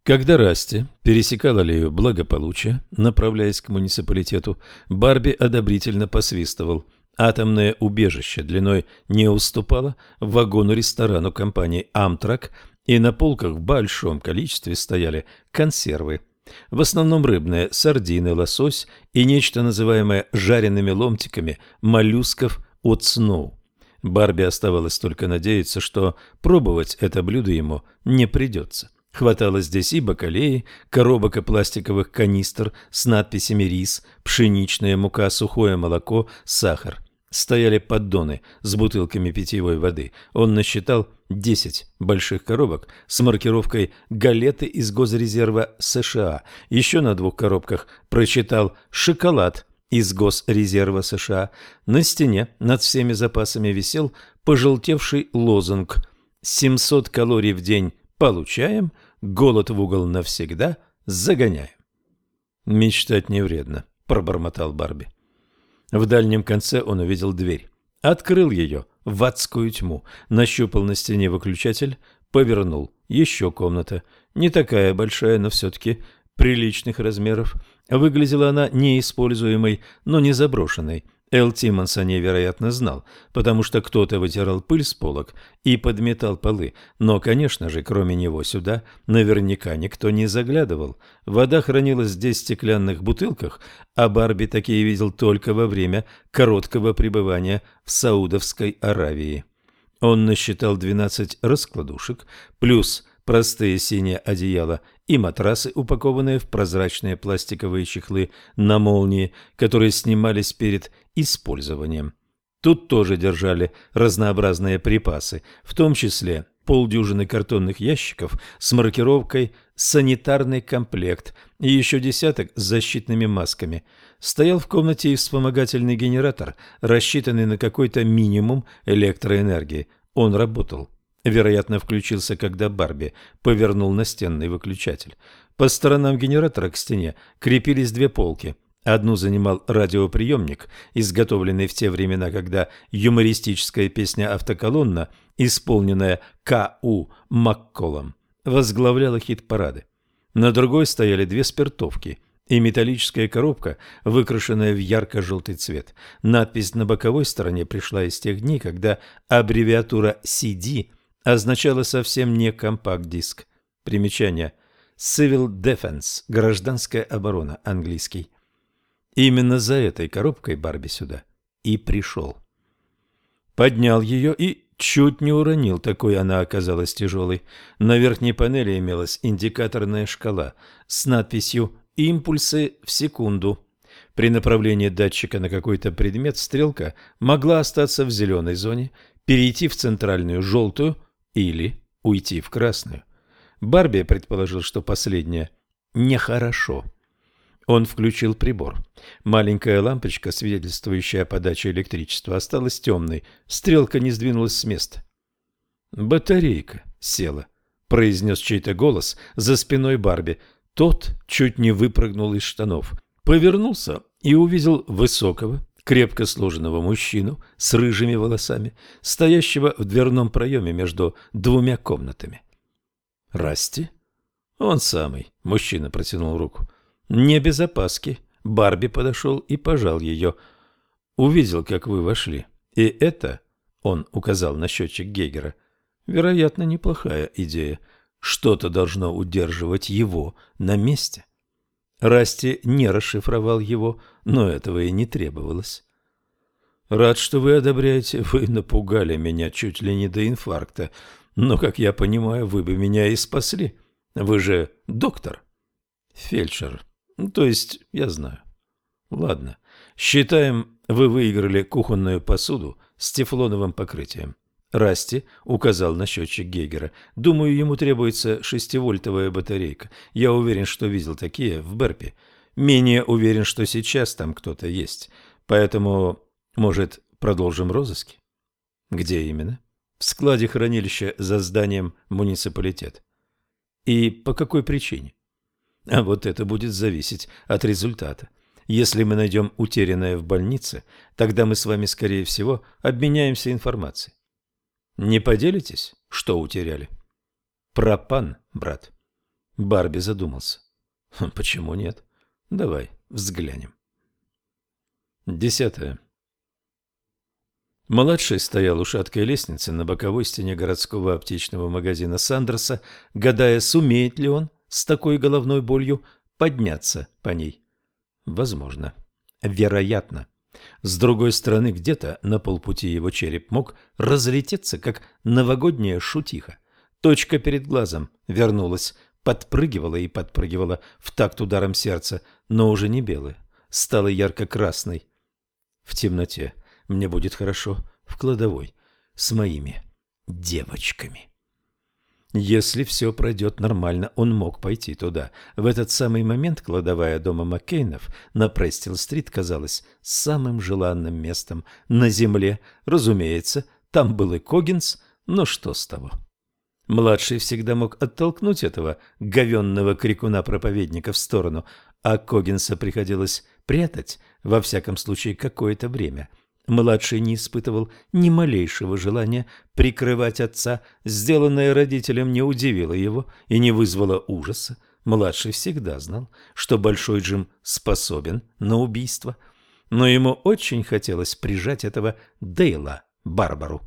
Когда Расти пересекал аллею благополучия, направляясь к муниципалитету, Барби одобрительно посвистывал. Атомное убежище длиной не уступало вагону-ресторану компании «Амтрак», и на полках в большом количестве стояли консервы. В основном рыбные, сардины, лосось и нечто называемое жареными ломтиками моллюсков от сноу. Барби оставалось только надеяться, что пробовать это блюдо ему не придется. Хватало здесь и бакалеи, коробок и пластиковых канистр с надписями «рис», «пшеничная мука», «сухое молоко», «сахар». Стояли поддоны с бутылками питьевой воды. Он насчитал 10 больших коробок с маркировкой «Галеты из Госрезерва США». Еще на двух коробках прочитал «Шоколад из Госрезерва США». На стене над всеми запасами висел пожелтевший лозунг «700 калорий в день получаем, голод в угол навсегда загоняем». «Мечтать не вредно», – пробормотал Барби. В дальнем конце он увидел дверь. Открыл ее в адскую тьму, нащупал на стене выключатель, повернул. Еще комната. Не такая большая, но все-таки приличных размеров. Выглядела она неиспользуемой, но не заброшенной. Эл Тиммонс о ней, вероятно, знал, потому что кто-то вытирал пыль с полок и подметал полы, но, конечно же, кроме него сюда наверняка никто не заглядывал. Вода хранилась здесь в стеклянных бутылках, а Барби такие видел только во время короткого пребывания в Саудовской Аравии. Он насчитал 12 раскладушек, плюс простые синие одеяла и матрасы, упакованные в прозрачные пластиковые чехлы на молнии, которые снимались перед использованием. Тут тоже держали разнообразные припасы, в том числе полдюжины картонных ящиков с маркировкой «Санитарный комплект» и еще десяток с защитными масками. Стоял в комнате и вспомогательный генератор, рассчитанный на какой-то минимум электроэнергии. Он работал. Вероятно, включился, когда Барби повернул настенный выключатель. По сторонам генератора к стене крепились две полки. Одну занимал радиоприемник, изготовленный в те времена, когда юмористическая песня «Автоколонна», исполненная К.У. Макколом, возглавляла хит-парады. На другой стояли две спиртовки и металлическая коробка, выкрашенная в ярко-желтый цвет. Надпись на боковой стороне пришла из тех дней, когда аббревиатура CD – означало совсем не компакт-диск. Примечание. Civil Defense – гражданская оборона, английский. Именно за этой коробкой Барби сюда и пришел. Поднял ее и чуть не уронил, такой она оказалась тяжелой. На верхней панели имелась индикаторная шкала с надписью «Импульсы в секунду». При направлении датчика на какой-то предмет стрелка могла остаться в зеленой зоне, перейти в центральную желтую – или уйти в красную. Барби предположил, что последнее нехорошо. Он включил прибор. Маленькая лампочка, свидетельствующая о подаче электричества, осталась темной. Стрелка не сдвинулась с места. «Батарейка села», — произнес чей-то голос за спиной Барби. Тот чуть не выпрыгнул из штанов. Повернулся и увидел высокого, крепко сложенного мужчину с рыжими волосами, стоящего в дверном проеме между двумя комнатами. «Расти?» «Он самый», — мужчина протянул руку. «Не без опаски». Барби подошел и пожал ее. «Увидел, как вы вошли. И это...» — он указал на счетчик Гейгера. «Вероятно, неплохая идея. Что-то должно удерживать его на месте». Расти не расшифровал его, но этого и не требовалось. Рад, что вы одобряете. Вы напугали меня чуть ли не до инфаркта. Но, как я понимаю, вы бы меня и спасли. Вы же доктор. Фельдшер. То есть, я знаю. Ладно. Считаем, вы выиграли кухонную посуду с тефлоновым покрытием. Расти указал на счетчик Гейгера. Думаю, ему требуется шестивольтовая батарейка. Я уверен, что видел такие в Берпе. Менее уверен, что сейчас там кто-то есть. Поэтому может, продолжим розыски? Где именно? В складе хранилища за зданием муниципалитет. И по какой причине? А вот это будет зависеть от результата. Если мы найдем утерянное в больнице, тогда мы с вами, скорее всего, обменяемся информацией. Не поделитесь, что утеряли? Пропан, брат. Барби задумался. Почему нет? Давай взглянем. Десятое. Младший стоял у шаткой лестницы на боковой стене городского аптечного магазина Сандерса, гадая, сумеет ли он с такой головной болью подняться по ней. Возможно. Вероятно. С другой стороны, где-то на полпути его череп мог разлететься, как новогодняя шутиха. Точка перед глазом вернулась, подпрыгивала и подпрыгивала в такт ударом сердца, но уже не белая, стала ярко-красной. В темноте мне будет хорошо в кладовой с моими девочками. Если все пройдет нормально, он мог пойти туда. В этот самый момент кладовая дома Маккейнов на Престил-стрит казалась самым желанным местом на земле. Разумеется, там был и Когинс, но что с того? Младший всегда мог оттолкнуть этого говенного крикуна-проповедника в сторону, а Когинса приходилось прятать, во всяком случае, какое-то время – Младший не испытывал ни малейшего желания прикрывать отца. Сделанное родителям не удивило его и не вызвало ужаса. Младший всегда знал, что Большой Джим способен на убийство. Но ему очень хотелось прижать этого Дейла Барбару.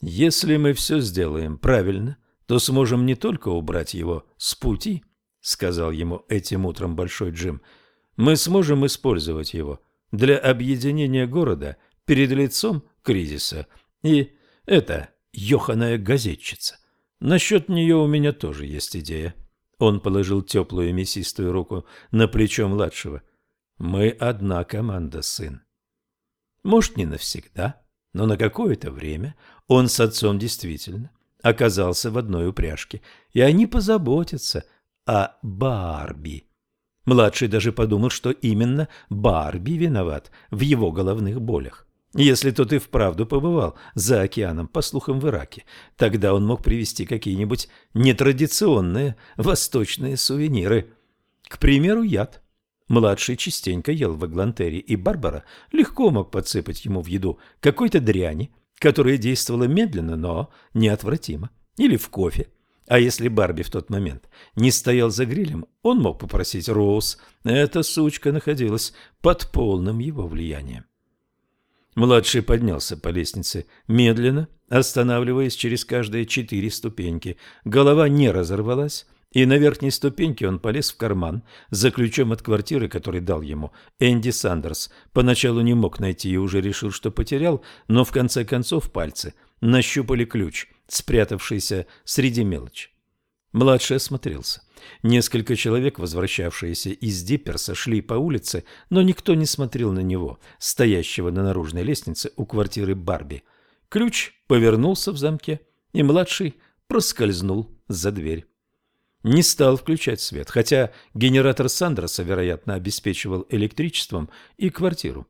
«Если мы все сделаем правильно, то сможем не только убрать его с пути», — сказал ему этим утром Большой Джим, — «мы сможем использовать его» для объединения города перед лицом кризиса. И это ёханая газетчица. Насчет нее у меня тоже есть идея. Он положил теплую мясистую руку на плечо младшего. Мы одна команда, сын. Может, не навсегда, но на какое-то время он с отцом действительно оказался в одной упряжке, и они позаботятся о Барби. Младший даже подумал, что именно Барби виноват в его головных болях. Если тот и вправду побывал за океаном, по слухам, в Ираке, тогда он мог привезти какие-нибудь нетрадиционные восточные сувениры. К примеру, яд. Младший частенько ел в Аглантере, и Барбара легко мог подсыпать ему в еду какой-то дряни, которая действовала медленно, но неотвратимо. Или в кофе. А если Барби в тот момент не стоял за грилем, он мог попросить Роуз. Эта сучка находилась под полным его влиянием. Младший поднялся по лестнице медленно, останавливаясь через каждые четыре ступеньки. Голова не разорвалась, и на верхней ступеньке он полез в карман за ключом от квартиры, который дал ему Энди Сандерс. Поначалу не мог найти и уже решил, что потерял, но в конце концов пальцы нащупали ключ – спрятавшийся среди мелочи. Младший осмотрелся. Несколько человек, возвращавшиеся из Дипперса, шли по улице, но никто не смотрел на него, стоящего на наружной лестнице у квартиры Барби. Ключ повернулся в замке, и младший проскользнул за дверь. Не стал включать свет, хотя генератор Сандроса, вероятно, обеспечивал электричеством и квартиру.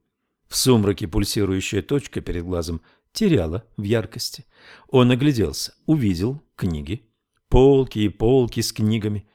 В сумраке пульсирующая точка перед глазом теряла в яркости. Он огляделся, увидел книги, полки и полки с книгами.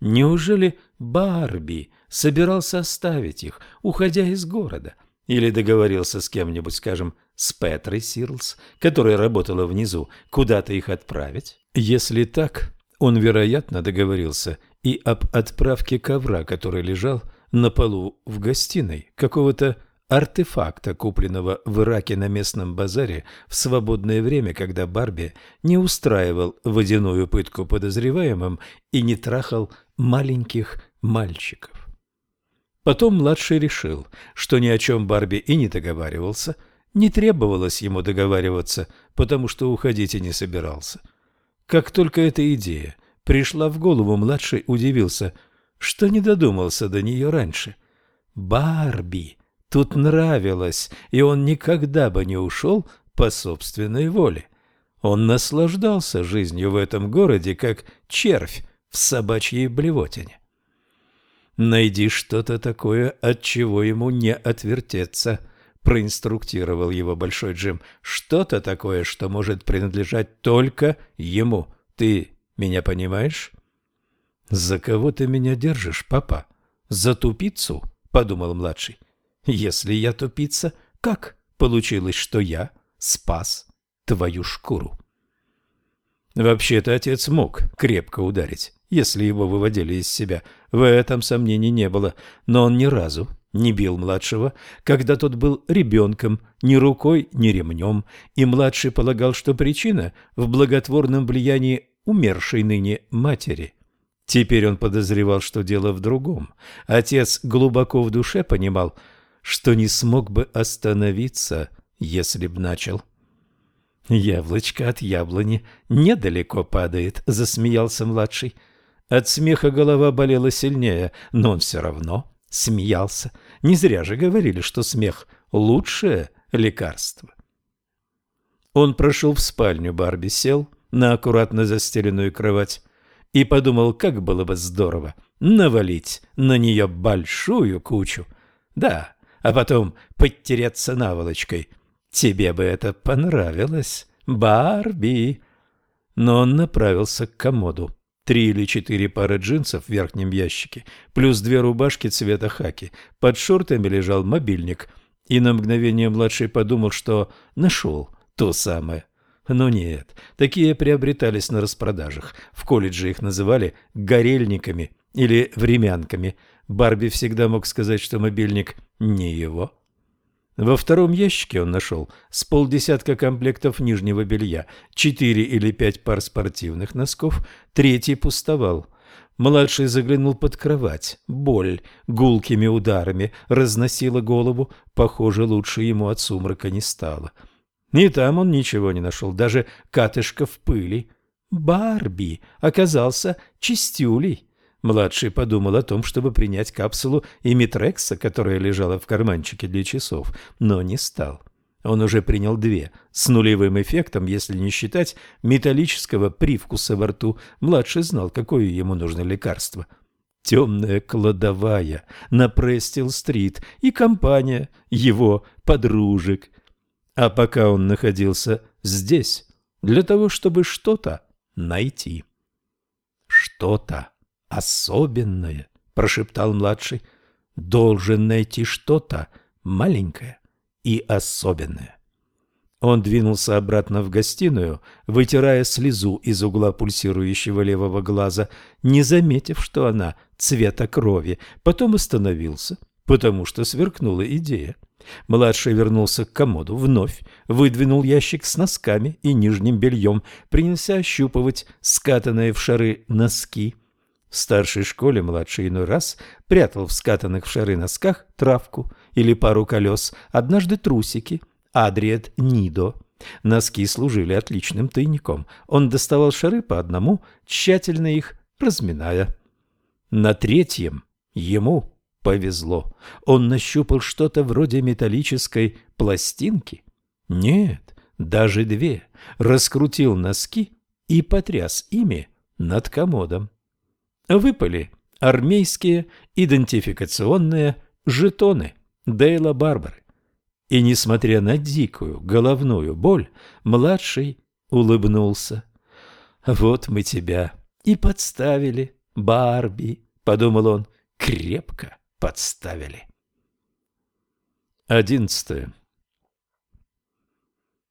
Неужели Барби собирался оставить их, уходя из города? Или договорился с кем-нибудь, скажем, с Петрой Сирлс, которая работала внизу, куда-то их отправить? Если так, он, вероятно, договорился и об отправке ковра, который лежал на полу в гостиной, какого-то артефакта, купленного в Ираке на местном базаре в свободное время, когда Барби не устраивал водяную пытку подозреваемым и не трахал маленьких мальчиков. Потом младший решил, что ни о чем Барби и не договаривался, Не требовалось ему договариваться, потому что уходить и не собирался. Как только эта идея пришла в голову, младший удивился, что не додумался до нее раньше. Барби тут нравилось, и он никогда бы не ушел по собственной воле. Он наслаждался жизнью в этом городе, как червь в собачьей блевотине. «Найди что-то такое, от чего ему не отвертеться», — проинструктировал его Большой Джим. «Что-то такое, что может принадлежать только ему. Ты меня понимаешь?» «За кого ты меня держишь, папа? За тупицу?» — подумал младший. «Если я тупица, как получилось, что я спас твою шкуру?» Вообще-то отец мог крепко ударить, если его выводили из себя. В этом сомнений не было, но он ни разу не бил младшего, когда тот был ребенком, ни рукой, ни ремнем, и младший полагал, что причина в благотворном влиянии умершей ныне матери. Теперь он подозревал, что дело в другом. Отец глубоко в душе понимал, что не смог бы остановиться, если б начал. «Яблочко от яблони недалеко падает», — засмеялся младший. От смеха голова болела сильнее, но он все равно смеялся. Не зря же говорили, что смех — лучшее лекарство. Он прошел в спальню Барби, сел на аккуратно застеленную кровать и подумал, как было бы здорово навалить на нее большую кучу. Да, а потом подтереться наволочкой. Тебе бы это понравилось, Барби. Но он направился к комоду три или четыре пары джинсов в верхнем ящике, плюс две рубашки цвета хаки. Под шортами лежал мобильник, и на мгновение младший подумал, что нашел то самое. Но нет, такие приобретались на распродажах. В колледже их называли «горельниками» или «времянками». Барби всегда мог сказать, что мобильник не его. Во втором ящике он нашел с полдесятка комплектов нижнего белья, четыре или пять пар спортивных носков, третий пустовал. Младший заглянул под кровать. Боль гулкими ударами разносила голову. Похоже, лучше ему от сумрака не стало. И там он ничего не нашел, даже катышка в пыли. Барби оказался чистюлей. Младший подумал о том, чтобы принять капсулу Имитрекса, которая лежала в карманчике для часов, но не стал. Он уже принял две, с нулевым эффектом, если не считать металлического привкуса во рту. Младший знал, какое ему нужно лекарство. Темная кладовая на Престил-стрит и компания его подружек. А пока он находился здесь, для того, чтобы что-то найти. Что-то особенное, прошептал младший. Должен найти что-то маленькое и особенное. Он двинулся обратно в гостиную, вытирая слезу из угла пульсирующего левого глаза, не заметив, что она цвета крови. Потом остановился, потому что сверкнула идея. Младший вернулся к комоду, вновь выдвинул ящик с носками и нижним бельем, принялся ощупывать скатанные в шары носки. В старшей школе младший иной раз прятал в скатанных в шары носках травку или пару колес, однажды трусики, адриет нидо. Носки служили отличным тайником. Он доставал шары по одному, тщательно их разминая. На третьем ему повезло. Он нащупал что-то вроде металлической пластинки. Нет, даже две. Раскрутил носки и потряс ими над комодом выпали армейские идентификационные жетоны Дейла Барбары. И, несмотря на дикую головную боль, младший улыбнулся. «Вот мы тебя и подставили, Барби», — подумал он, — «крепко подставили». Одиннадцатое.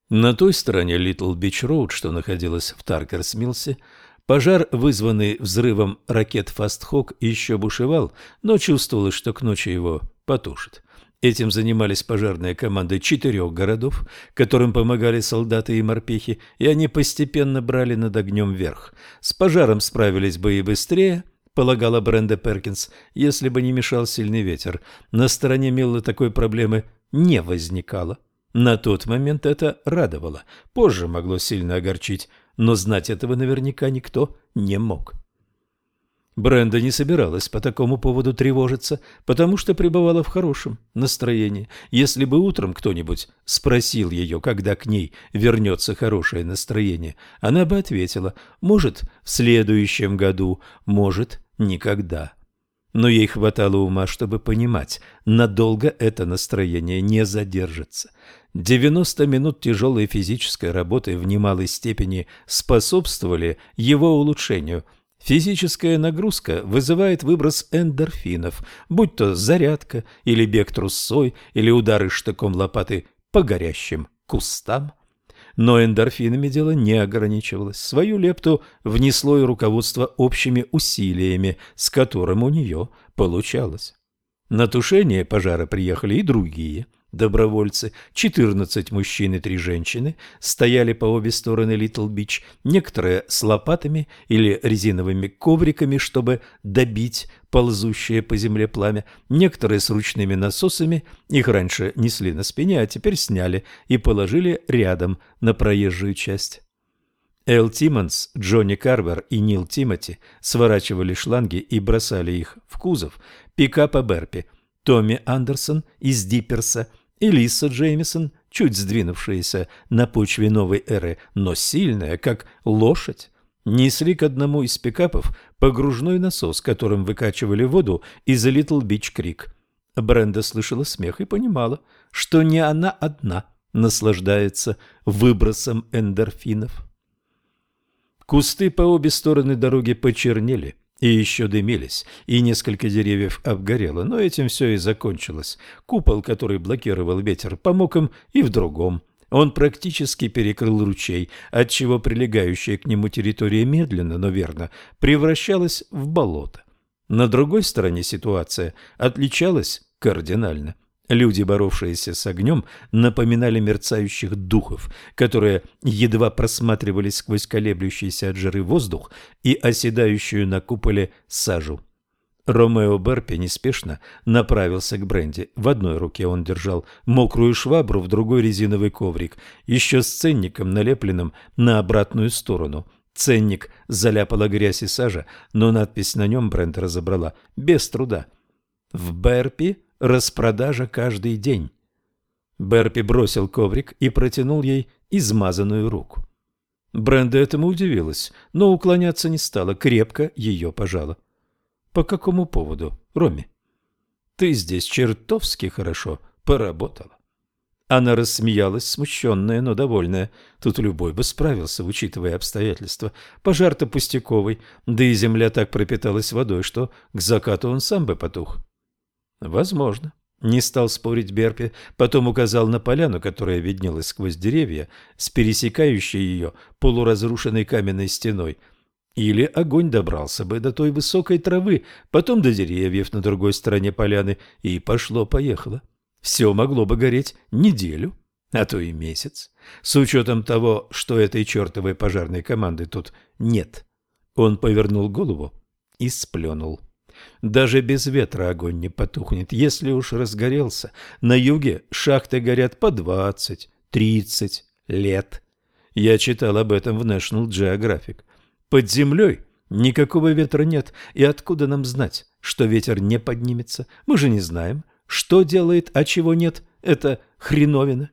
На той стороне Литл Бич Роуд, что находилась в Таркерс-Миллсе, Пожар, вызванный взрывом ракет «Фастхок», еще бушевал, но чувствовалось, что к ночи его потушат. Этим занимались пожарные команды четырех городов, которым помогали солдаты и морпехи, и они постепенно брали над огнем верх. С пожаром справились бы и быстрее, полагала Бренда Перкинс, если бы не мешал сильный ветер. На стороне Миллы такой проблемы не возникало. На тот момент это радовало, позже могло сильно огорчить, но знать этого наверняка никто не мог. Бренда не собиралась по такому поводу тревожиться, потому что пребывала в хорошем настроении. Если бы утром кто-нибудь спросил ее, когда к ней вернется хорошее настроение, она бы ответила «может, в следующем году, может, никогда». Но ей хватало ума, чтобы понимать, надолго это настроение не задержится. 90 минут тяжелой физической работы в немалой степени способствовали его улучшению – Физическая нагрузка вызывает выброс эндорфинов, будь то зарядка или бег трусцой, или удары штыком лопаты по горящим кустам. Но эндорфинами дело не ограничивалось. Свою лепту внесло и руководство общими усилиями, с которым у нее получалось. На тушение пожара приехали и другие – добровольцы, 14 мужчин и 3 женщины, стояли по обе стороны Литл-Бич, некоторые с лопатами или резиновыми ковриками, чтобы добить ползущее по земле пламя, некоторые с ручными насосами, их раньше несли на спине, а теперь сняли и положили рядом на проезжую часть. Эл Тиммонс, Джонни Карвер и Нил Тимоти сворачивали шланги и бросали их в кузов пикапа Берпи. Томми Андерсон из Дипперса – Элиса Джеймисон, чуть сдвинувшаяся на почве новой эры, но сильная, как лошадь, несли к одному из пикапов погружной насос, которым выкачивали воду из Литл Бич Крик. Бренда слышала смех и понимала, что не она одна наслаждается выбросом эндорфинов. Кусты по обе стороны дороги почернели – и еще дымились, и несколько деревьев обгорело, но этим все и закончилось. Купол, который блокировал ветер, помог им и в другом. Он практически перекрыл ручей, отчего прилегающая к нему территория медленно, но верно превращалась в болото. На другой стороне ситуация отличалась кардинально. Люди, боровшиеся с огнем, напоминали мерцающих духов, которые едва просматривались сквозь колеблющийся от жары воздух и оседающую на куполе сажу. Ромео Берпи неспешно направился к Бренди. В одной руке он держал мокрую швабру, в другой резиновый коврик, еще с ценником, налепленным на обратную сторону. Ценник заляпала грязь и сажа, но надпись на нем Брент разобрала без труда. В Берпи распродажа каждый день. Берпи бросил коврик и протянул ей измазанную руку. Бренда этому удивилась, но уклоняться не стала, крепко ее пожала. «По какому поводу, Роми?» «Ты здесь чертовски хорошо поработала». Она рассмеялась, смущенная, но довольная. Тут любой бы справился, учитывая обстоятельства. Пожар-то пустяковый, да и земля так пропиталась водой, что к закату он сам бы потух. Возможно. Не стал спорить Берпи, потом указал на поляну, которая виднелась сквозь деревья, с пересекающей ее полуразрушенной каменной стеной. Или огонь добрался бы до той высокой травы, потом до деревьев на другой стороне поляны, и пошло-поехало. Все могло бы гореть неделю, а то и месяц, с учетом того, что этой чертовой пожарной команды тут нет. Он повернул голову и сплюнул. Даже без ветра огонь не потухнет. Если уж разгорелся, на юге шахты горят по двадцать, тридцать лет. Я читал об этом в National Geographic. Под землей никакого ветра нет, и откуда нам знать, что ветер не поднимется? Мы же не знаем, что делает, а чего нет. Это хреновина.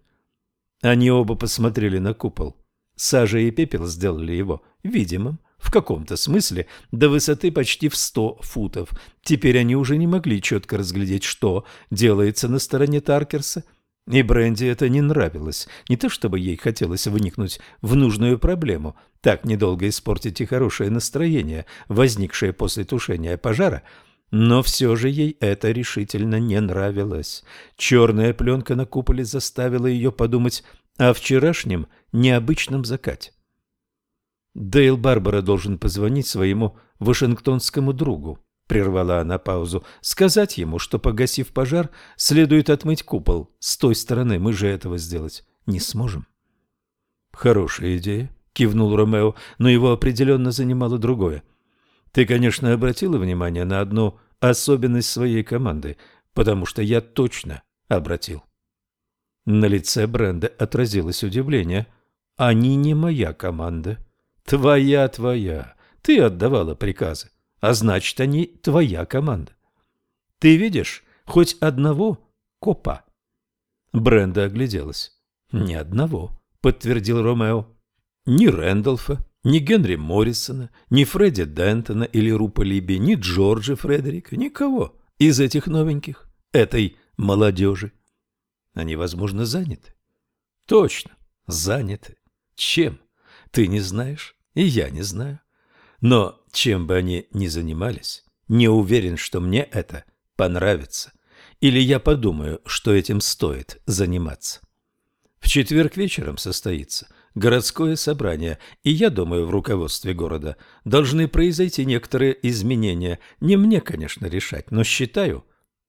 Они оба посмотрели на купол. Сажа и пепел сделали его видимым в каком-то смысле до высоты почти в сто футов. Теперь они уже не могли четко разглядеть, что делается на стороне Таркерса. И Бренди это не нравилось. Не то чтобы ей хотелось вникнуть в нужную проблему, так недолго испортить и хорошее настроение, возникшее после тушения пожара, но все же ей это решительно не нравилось. Черная пленка на куполе заставила ее подумать о вчерашнем необычном закате. Дейл Барбара должен позвонить своему вашингтонскому другу, прервала она паузу, сказать ему, что, погасив пожар, следует отмыть купол с той стороны. Мы же этого сделать не сможем. Хорошая идея, кивнул Ромео, но его определенно занимало другое. Ты, конечно, обратила внимание на одну особенность своей команды, потому что я точно обратил. На лице Бренда отразилось удивление. «Они не моя команда». «Твоя, твоя. Ты отдавала приказы. А значит, они твоя команда. Ты видишь хоть одного копа?» Бренда огляделась. «Ни одного», — подтвердил Ромео. «Ни Рэндалфа, ни Генри Моррисона, ни Фредди Дентона или Рупа Либи, ни Джорджа Фредерика, никого из этих новеньких, этой молодежи. Они, возможно, заняты. Точно, заняты. Чем? Ты не знаешь, и я не знаю. Но чем бы они ни занимались, не уверен, что мне это понравится. Или я подумаю, что этим стоит заниматься. В четверг вечером состоится – городское собрание, и я думаю, в руководстве города должны произойти некоторые изменения. Не мне, конечно, решать, но считаю,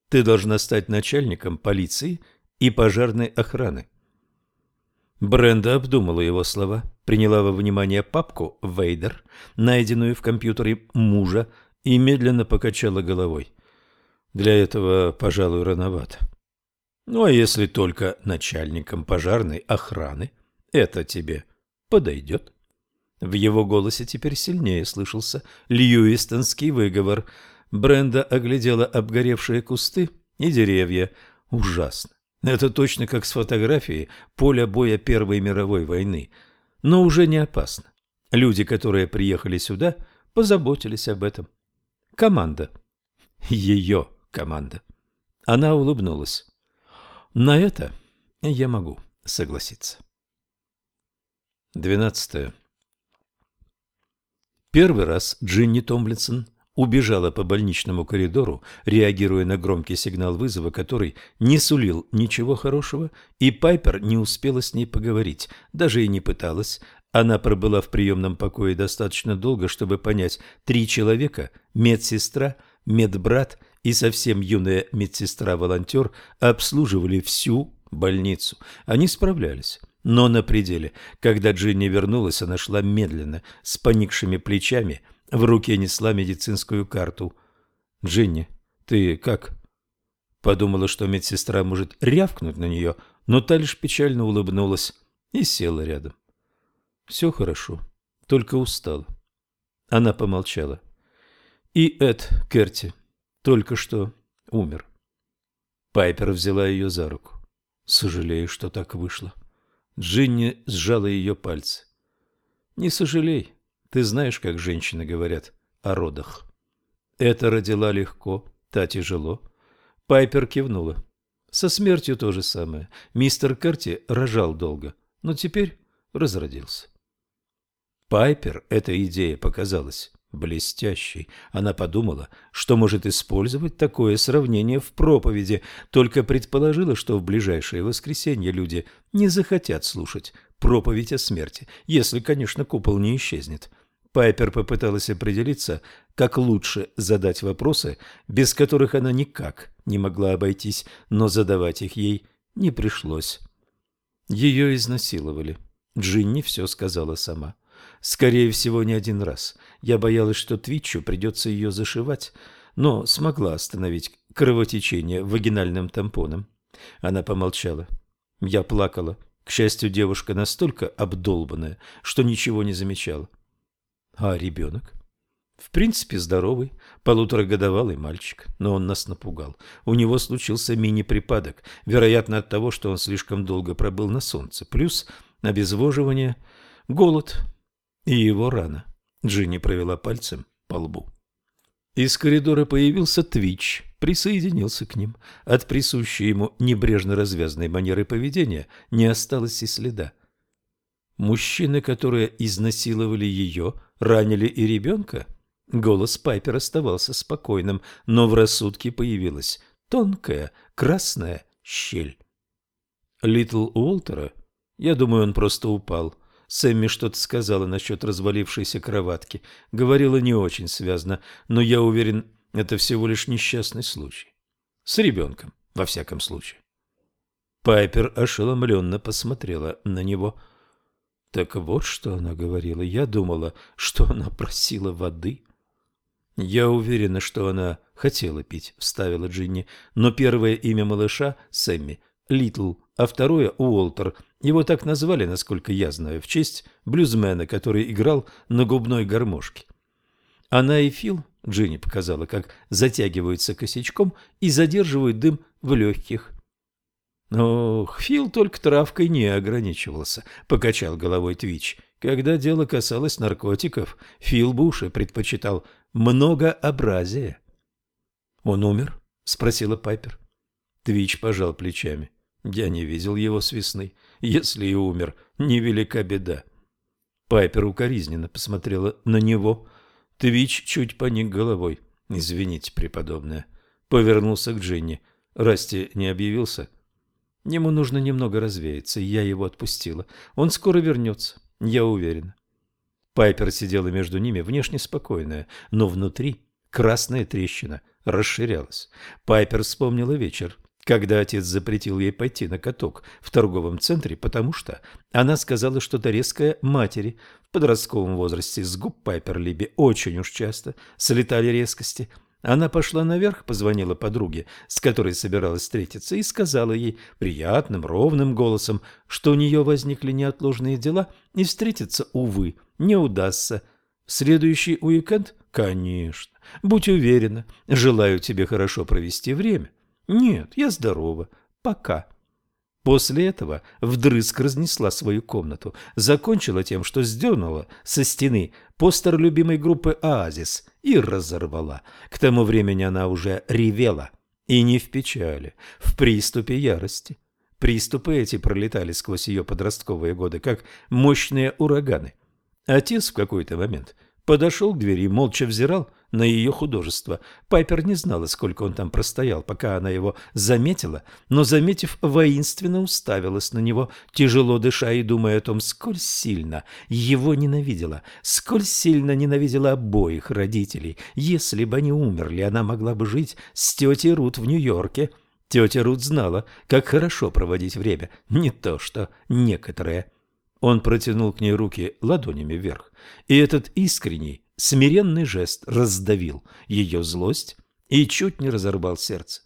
ты должна стать начальником полиции и пожарной охраны. Бренда обдумала его слова, приняла во внимание папку «Вейдер», найденную в компьютере мужа, и медленно покачала головой. Для этого, пожалуй, рановато. Ну, а если только начальником пожарной охраны – это тебе подойдет?» В его голосе теперь сильнее слышался льюистонский выговор. Бренда оглядела обгоревшие кусты и деревья. Ужасно. Это точно как с фотографией поля боя Первой мировой войны. Но уже не опасно. Люди, которые приехали сюда, позаботились об этом. Команда. Ее команда. Она улыбнулась. На это я могу согласиться. Двенадцатое. Первый раз Джинни Томлинсон убежала по больничному коридору, реагируя на громкий сигнал вызова, который не сулил ничего хорошего, и Пайпер не успела с ней поговорить, даже и не пыталась. Она пробыла в приемном покое достаточно долго, чтобы понять, три человека – медсестра, медбрат и совсем юная медсестра-волонтер – обслуживали всю больницу. Они справлялись но на пределе. Когда Джинни вернулась, она шла медленно, с поникшими плечами, в руке несла медицинскую карту. «Джинни, ты как?» Подумала, что медсестра может рявкнуть на нее, но та лишь печально улыбнулась и села рядом. «Все хорошо, только устала». Она помолчала. «И Эд Керти только что умер». Пайпер взяла ее за руку. «Сожалею, что так вышло». Джинни сжала ее пальцы. «Не сожалей, ты знаешь, как женщины говорят о родах». Это родила легко, та тяжело. Пайпер кивнула. Со смертью то же самое. Мистер Керти рожал долго, но теперь разродился. Пайпер эта идея показалась блестящей. Она подумала, что может использовать такое сравнение в проповеди, только предположила, что в ближайшее воскресенье люди не захотят слушать проповедь о смерти, если, конечно, купол не исчезнет. Пайпер попыталась определиться, как лучше задать вопросы, без которых она никак не могла обойтись, но задавать их ей не пришлось. Ее изнасиловали. Джинни все сказала сама. Скорее всего, не один раз. Я боялась, что Твитчу придется ее зашивать, но смогла остановить кровотечение вагинальным тампоном. Она помолчала. Я плакала. К счастью, девушка настолько обдолбанная, что ничего не замечала. А ребенок? В принципе, здоровый, полуторагодовалый мальчик, но он нас напугал. У него случился мини-припадок, вероятно, от того, что он слишком долго пробыл на солнце, плюс обезвоживание, голод, и его рана. Джинни провела пальцем по лбу. Из коридора появился Твич, присоединился к ним. От присущей ему небрежно развязной манеры поведения не осталось и следа. Мужчины, которые изнасиловали ее, ранили и ребенка? Голос Пайпер оставался спокойным, но в рассудке появилась тонкая красная щель. Литл Уолтера? Я думаю, он просто упал. Сэмми что-то сказала насчет развалившейся кроватки. Говорила не очень связно, но я уверен, это всего лишь несчастный случай. С ребенком, во всяком случае. Пайпер ошеломленно посмотрела на него. Так вот, что она говорила. Я думала, что она просила воды. Я уверена, что она хотела пить, вставила Джинни, но первое имя малыша, Сэмми, Литл, а второе – Уолтер. Его так назвали, насколько я знаю, в честь блюзмена, который играл на губной гармошке. Она и Фил, Джинни показала, как затягиваются косячком и задерживают дым в легких. Ох, Фил только травкой не ограничивался, покачал головой Твич. Когда дело касалось наркотиков, Фил Буши предпочитал многообразие. Он умер? спросила Пайпер. Твич пожал плечами. Я не видел его с весны. Если и умер, невелика беда. Пайпер укоризненно посмотрела на него. Твич чуть поник головой. Извините, преподобная. Повернулся к Джинни. Расти не объявился? Ему нужно немного развеяться, и я его отпустила. Он скоро вернется, я уверена. Пайпер сидела между ними, внешне спокойная, но внутри красная трещина расширялась. Пайпер вспомнила вечер, когда отец запретил ей пойти на каток в торговом центре, потому что она сказала что-то резкое матери. В подростковом возрасте с губ Пайпер Либи очень уж часто слетали резкости. Она пошла наверх, позвонила подруге, с которой собиралась встретиться, и сказала ей приятным, ровным голосом, что у нее возникли неотложные дела, и встретиться, увы, не удастся. В следующий уикенд? Конечно. Будь уверена, желаю тебе хорошо провести время. Нет, я здорова. Пока. После этого вдрызг разнесла свою комнату, закончила тем, что сдернула со стены постер любимой группы «Оазис» и разорвала. К тому времени она уже ревела, и не в печали, в приступе ярости. Приступы эти пролетали сквозь ее подростковые годы, как мощные ураганы. Отец в какой-то момент подошел к двери и молча взирал на ее художество. Пайпер не знала, сколько он там простоял, пока она его заметила, но, заметив, воинственно уставилась на него, тяжело дыша и думая о том, сколь сильно его ненавидела, сколь сильно ненавидела обоих родителей. Если бы они умерли, она могла бы жить с тетей Рут в Нью-Йорке. Тетя Рут знала, как хорошо проводить время, не то что некоторые. Он протянул к ней руки ладонями вверх, и этот искренний, смиренный жест раздавил ее злость и чуть не разорвал сердце.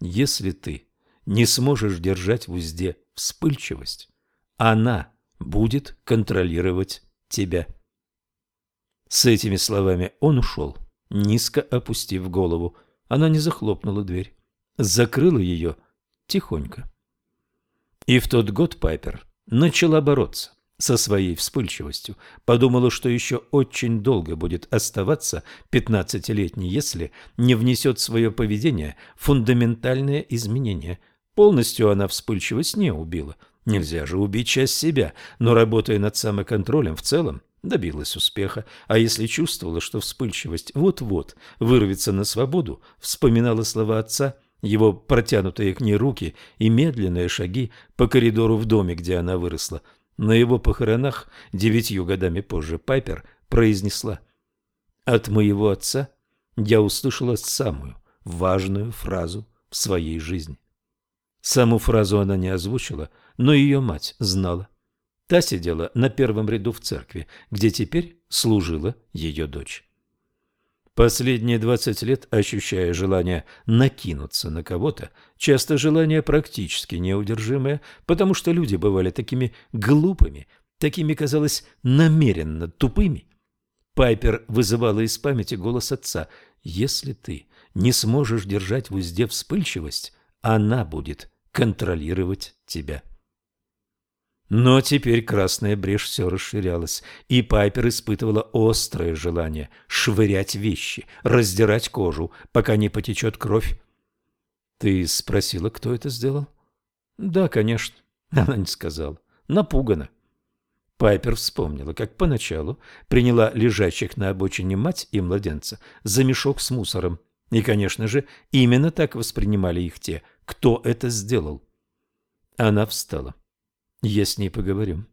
Если ты не сможешь держать в узде вспыльчивость, она будет контролировать тебя. С этими словами он ушел, низко опустив голову. Она не захлопнула дверь, закрыла ее тихонько. И в тот год Пайпер начала бороться со своей вспыльчивостью, подумала, что еще очень долго будет оставаться пятнадцатилетней, если не внесет свое поведение фундаментальные изменения. Полностью она вспыльчивость не убила. Нельзя же убить часть себя, но работая над самоконтролем в целом, добилась успеха, а если чувствовала, что вспыльчивость вот-вот вырвется на свободу, вспоминала слова отца, его протянутые к ней руки и медленные шаги по коридору в доме, где она выросла – на его похоронах девятью годами позже Пайпер произнесла «От моего отца я услышала самую важную фразу в своей жизни». Саму фразу она не озвучила, но ее мать знала. Та сидела на первом ряду в церкви, где теперь служила ее дочь. Последние двадцать лет, ощущая желание накинуться на кого-то, часто желание практически неудержимое, потому что люди бывали такими глупыми, такими, казалось, намеренно тупыми. Пайпер вызывала из памяти голос отца. «Если ты не сможешь держать в узде вспыльчивость, она будет контролировать тебя». Но теперь красная брешь все расширялась, и Пайпер испытывала острое желание швырять вещи, раздирать кожу, пока не потечет кровь. «Ты спросила, кто это сделал?» «Да, конечно». Она не сказала. Напугана. Пайпер вспомнила, как поначалу приняла лежащих на обочине мать и младенца за мешок с мусором. И, конечно же, именно так воспринимали их те, кто это сделал. Она встала. Я с ней поговорю.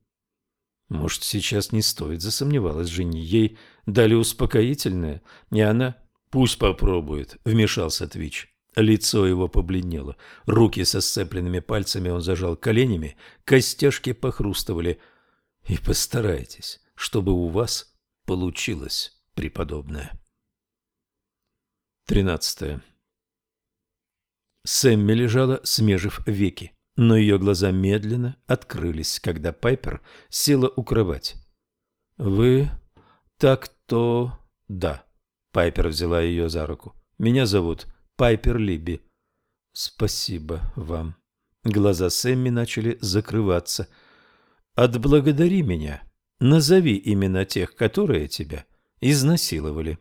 Может, сейчас не стоит, засомневалась Женя. Ей дали успокоительное, и она... Пусть попробует, вмешался Твич. Лицо его побледнело. Руки со сцепленными пальцами он зажал коленями, костяшки похрустывали. И постарайтесь, чтобы у вас получилось, преподобное. Тринадцатое. Сэмми лежала, смежив веки, но ее глаза медленно открылись, когда Пайпер села у кровати. «Вы так-то...» «Да». Пайпер взяла ее за руку. «Меня зовут Пайпер Либи». «Спасибо вам». Глаза Сэмми начали закрываться. «Отблагодари меня. Назови имена тех, которые тебя изнасиловали».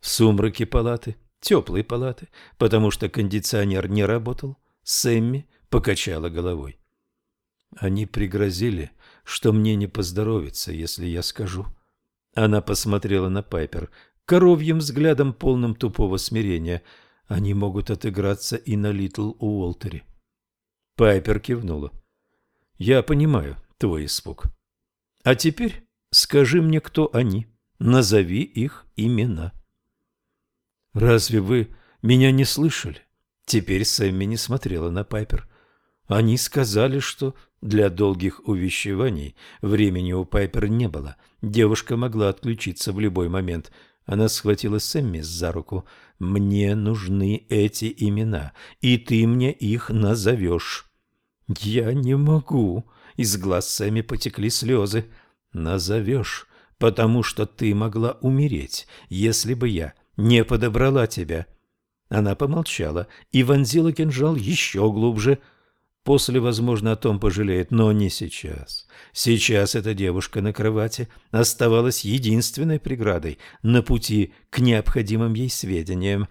В сумраке палаты, теплой палаты, потому что кондиционер не работал, Сэмми покачала головой. Они пригрозили, что мне не поздоровится, если я скажу. Она посмотрела на Пайпер коровьим взглядом, полным тупого смирения. Они могут отыграться и на Литл Уолтере. Пайпер кивнула. Я понимаю твой испуг. А теперь скажи мне, кто они. Назови их имена. Разве вы меня не слышали? Теперь Сэмми не смотрела на Пайпер. Они сказали, что для долгих увещеваний времени у Пайпер не было. Девушка могла отключиться в любой момент. Она схватила Сэмми за руку. «Мне нужны эти имена, и ты мне их назовешь». «Я не могу». Из глаз Сэмми потекли слезы. «Назовешь, потому что ты могла умереть, если бы я не подобрала тебя». Она помолчала и вонзила кинжал еще глубже. После, возможно, о том пожалеет, но не сейчас. Сейчас эта девушка на кровати оставалась единственной преградой на пути к необходимым ей сведениям.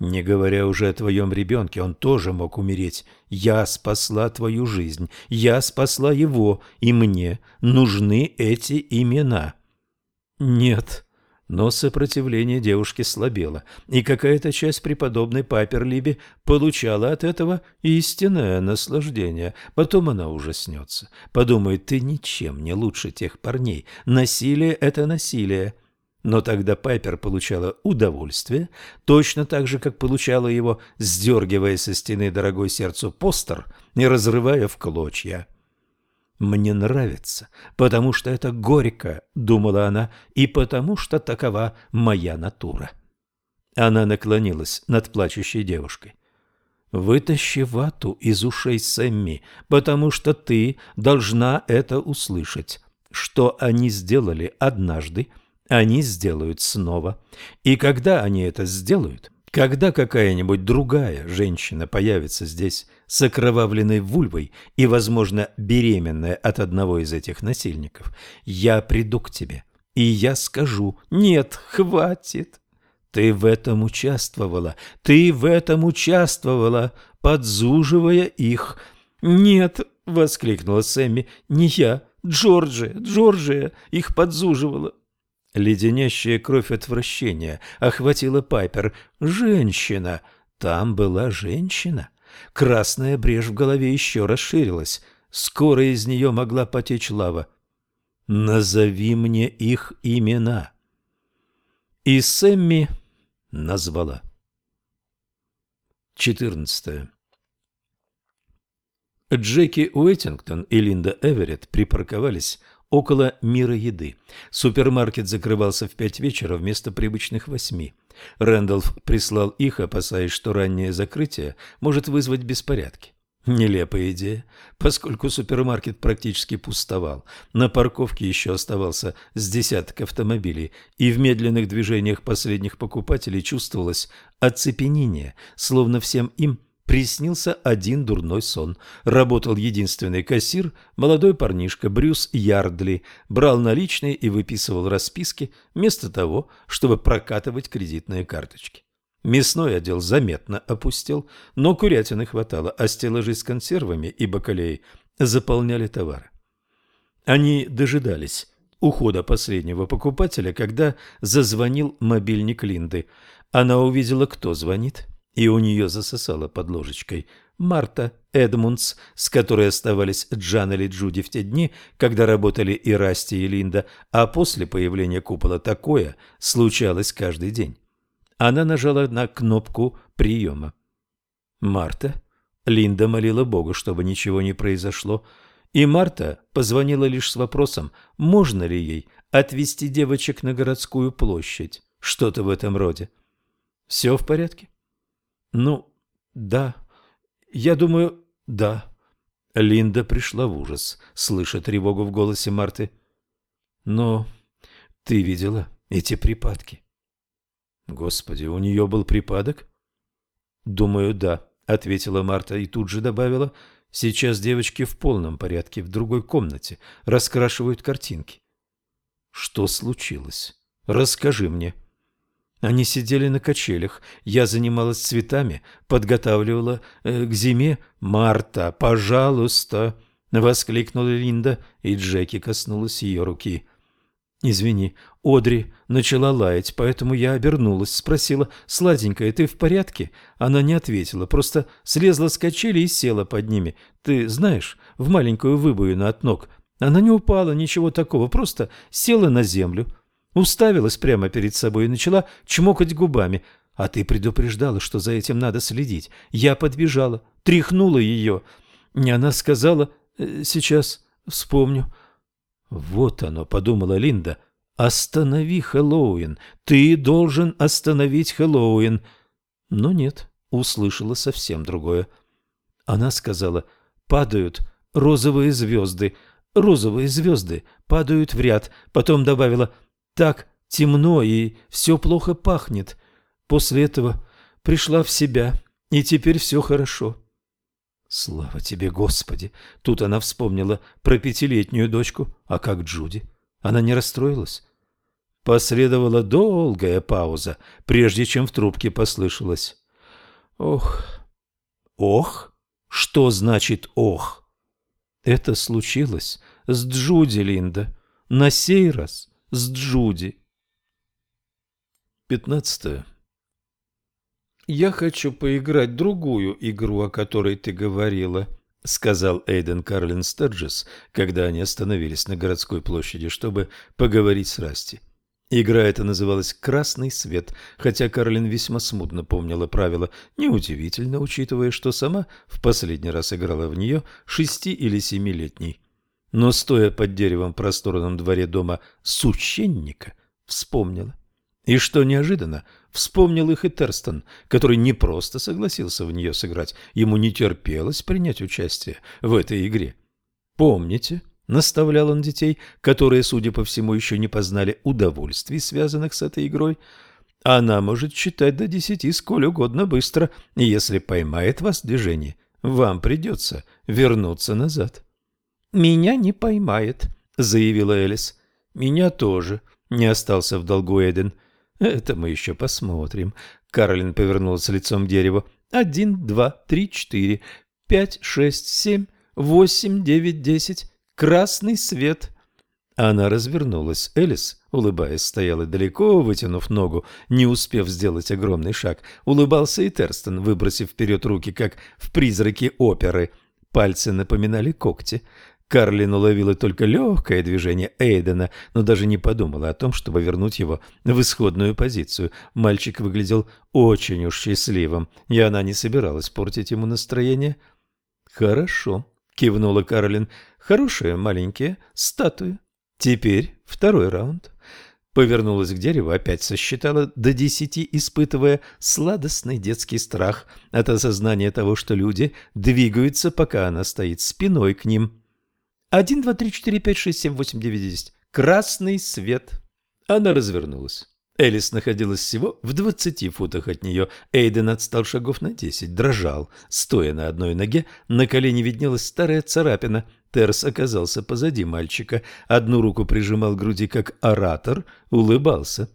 Не говоря уже о твоем ребенке, он тоже мог умереть. Я спасла твою жизнь, я спасла его, и мне нужны эти имена. Нет, но сопротивление девушки слабело, и какая-то часть преподобной Паперлиби получала от этого истинное наслаждение. Потом она ужаснется, подумает, ты ничем не лучше тех парней, насилие – это насилие. Но тогда Пайпер получала удовольствие, точно так же, как получала его, сдергивая со стены дорогой сердцу постер и разрывая в клочья. «Мне нравится, потому что это горько», — думала она, — «и потому что такова моя натура». Она наклонилась над плачущей девушкой. «Вытащи вату из ушей Сэмми, потому что ты должна это услышать. Что они сделали однажды, они сделают снова. И когда они это сделают, когда какая-нибудь другая женщина появится здесь с окровавленной вульвой и, возможно, беременная от одного из этих насильников, я приду к тебе, и я скажу «Нет, хватит». Ты в этом участвовала, ты в этом участвовала, подзуживая их. «Нет», — воскликнула Сэмми, — «не я, Джорджия, Джорджия их подзуживала». Леденящая кровь отвращения охватила Пайпер. «Женщина! Там была женщина!» Красная брешь в голове еще расширилась. Скоро из нее могла потечь лава. «Назови мне их имена!» И Сэмми назвала. Четырнадцатое. Джеки Уэттингтон и Линда Эверетт припарковались около мира еды. Супермаркет закрывался в пять вечера вместо привычных восьми. Рэндалф прислал их, опасаясь, что раннее закрытие может вызвать беспорядки. Нелепая идея, поскольку супермаркет практически пустовал. На парковке еще оставался с десяток автомобилей, и в медленных движениях последних покупателей чувствовалось оцепенение, словно всем им приснился один дурной сон. Работал единственный кассир, молодой парнишка Брюс Ярдли, брал наличные и выписывал расписки, вместо того, чтобы прокатывать кредитные карточки. Мясной отдел заметно опустел, но курятины хватало, а стеллажи с консервами и бакалеей заполняли товары. Они дожидались ухода последнего покупателя, когда зазвонил мобильник Линды. Она увидела, кто звонит, и у нее засосало под ложечкой. Марта Эдмундс, с которой оставались Джан или Джуди в те дни, когда работали и Расти, и Линда, а после появления купола такое случалось каждый день. Она нажала на кнопку приема. Марта. Линда молила Бога, чтобы ничего не произошло, и Марта позвонила лишь с вопросом, можно ли ей отвезти девочек на городскую площадь, что-то в этом роде. «Все в порядке?» Ну, да. Я думаю, да. Линда пришла в ужас, слыша тревогу в голосе Марты. Но ты видела эти припадки? Господи, у нее был припадок? Думаю, да, ответила Марта и тут же добавила. Сейчас девочки в полном порядке, в другой комнате, раскрашивают картинки. Что случилось? Расскажи мне. Они сидели на качелях. Я занималась цветами, подготавливала э, к зиме. «Марта, пожалуйста!» — воскликнула Линда, и Джеки коснулась ее руки. «Извини, Одри начала лаять, поэтому я обернулась, спросила, «Сладенькая, ты в порядке?» Она не ответила, просто слезла с качели и села под ними. Ты знаешь, в маленькую выбоину от ног. Она не упала, ничего такого, просто села на землю, уставилась прямо перед собой и начала чмокать губами. А ты предупреждала, что за этим надо следить. Я подбежала, тряхнула ее. И она сказала, «Э, «Сейчас вспомню». «Вот оно», — подумала Линда, — «останови Хэллоуин, ты должен остановить Хэллоуин». Но нет, услышала совсем другое. Она сказала, «Падают розовые звезды, розовые звезды падают в ряд». Потом добавила, «Так темно и все плохо пахнет». После этого пришла в себя, и теперь все хорошо. Слава тебе, Господи! Тут она вспомнила про пятилетнюю дочку. А как Джуди? Она не расстроилась? Последовала долгая пауза, прежде чем в трубке послышалось. Ох! Ох? Что значит ох? Это случилось с Джуди, Линда. На сей раз с Джуди. Пятнадцатое. «Я хочу поиграть другую игру, о которой ты говорила», — сказал Эйден Карлин Стерджес, когда они остановились на городской площади, чтобы поговорить с Расти. Игра эта называлась «Красный свет», хотя Карлин весьма смутно помнила правила, неудивительно, учитывая, что сама в последний раз играла в нее шести- или семилетней. Но, стоя под деревом в просторном дворе дома священника, вспомнила. И что неожиданно, Вспомнил их и Терстон, который не просто согласился в нее сыграть, ему не терпелось принять участие в этой игре. «Помните», — наставлял он детей, которые, судя по всему, еще не познали удовольствий, связанных с этой игрой, «она может считать до десяти сколь угодно быстро, и если поймает вас в движении, вам придется вернуться назад». «Меня не поймает», — заявила Элис. «Меня тоже», — не остался в долгу Эден. — это мы еще посмотрим. Каролин повернулась лицом к дереву. Один, два, три, четыре, пять, шесть, семь, восемь, девять, десять. Красный свет. Она развернулась. Элис, улыбаясь, стояла далеко, вытянув ногу, не успев сделать огромный шаг. Улыбался и Терстон, выбросив вперед руки, как в призраке оперы. Пальцы напоминали когти. Карлин уловила только легкое движение Эйдена, но даже не подумала о том, чтобы вернуть его в исходную позицию. Мальчик выглядел очень уж счастливым, и она не собиралась портить ему настроение. «Хорошо», — кивнула Карлин, — «хорошие маленькие статуи. Теперь второй раунд». Повернулась к дереву, опять сосчитала до десяти, испытывая сладостный детский страх от осознания того, что люди двигаются, пока она стоит спиной к ним. Один, два, три, четыре, пять, шесть, семь, восемь, девять, десять. Красный свет. Она развернулась. Элис находилась всего в двадцати футах от нее. Эйден отстал шагов на десять, дрожал. Стоя на одной ноге, на колене виднелась старая царапина. Терс оказался позади мальчика. Одну руку прижимал к груди, как оратор, улыбался.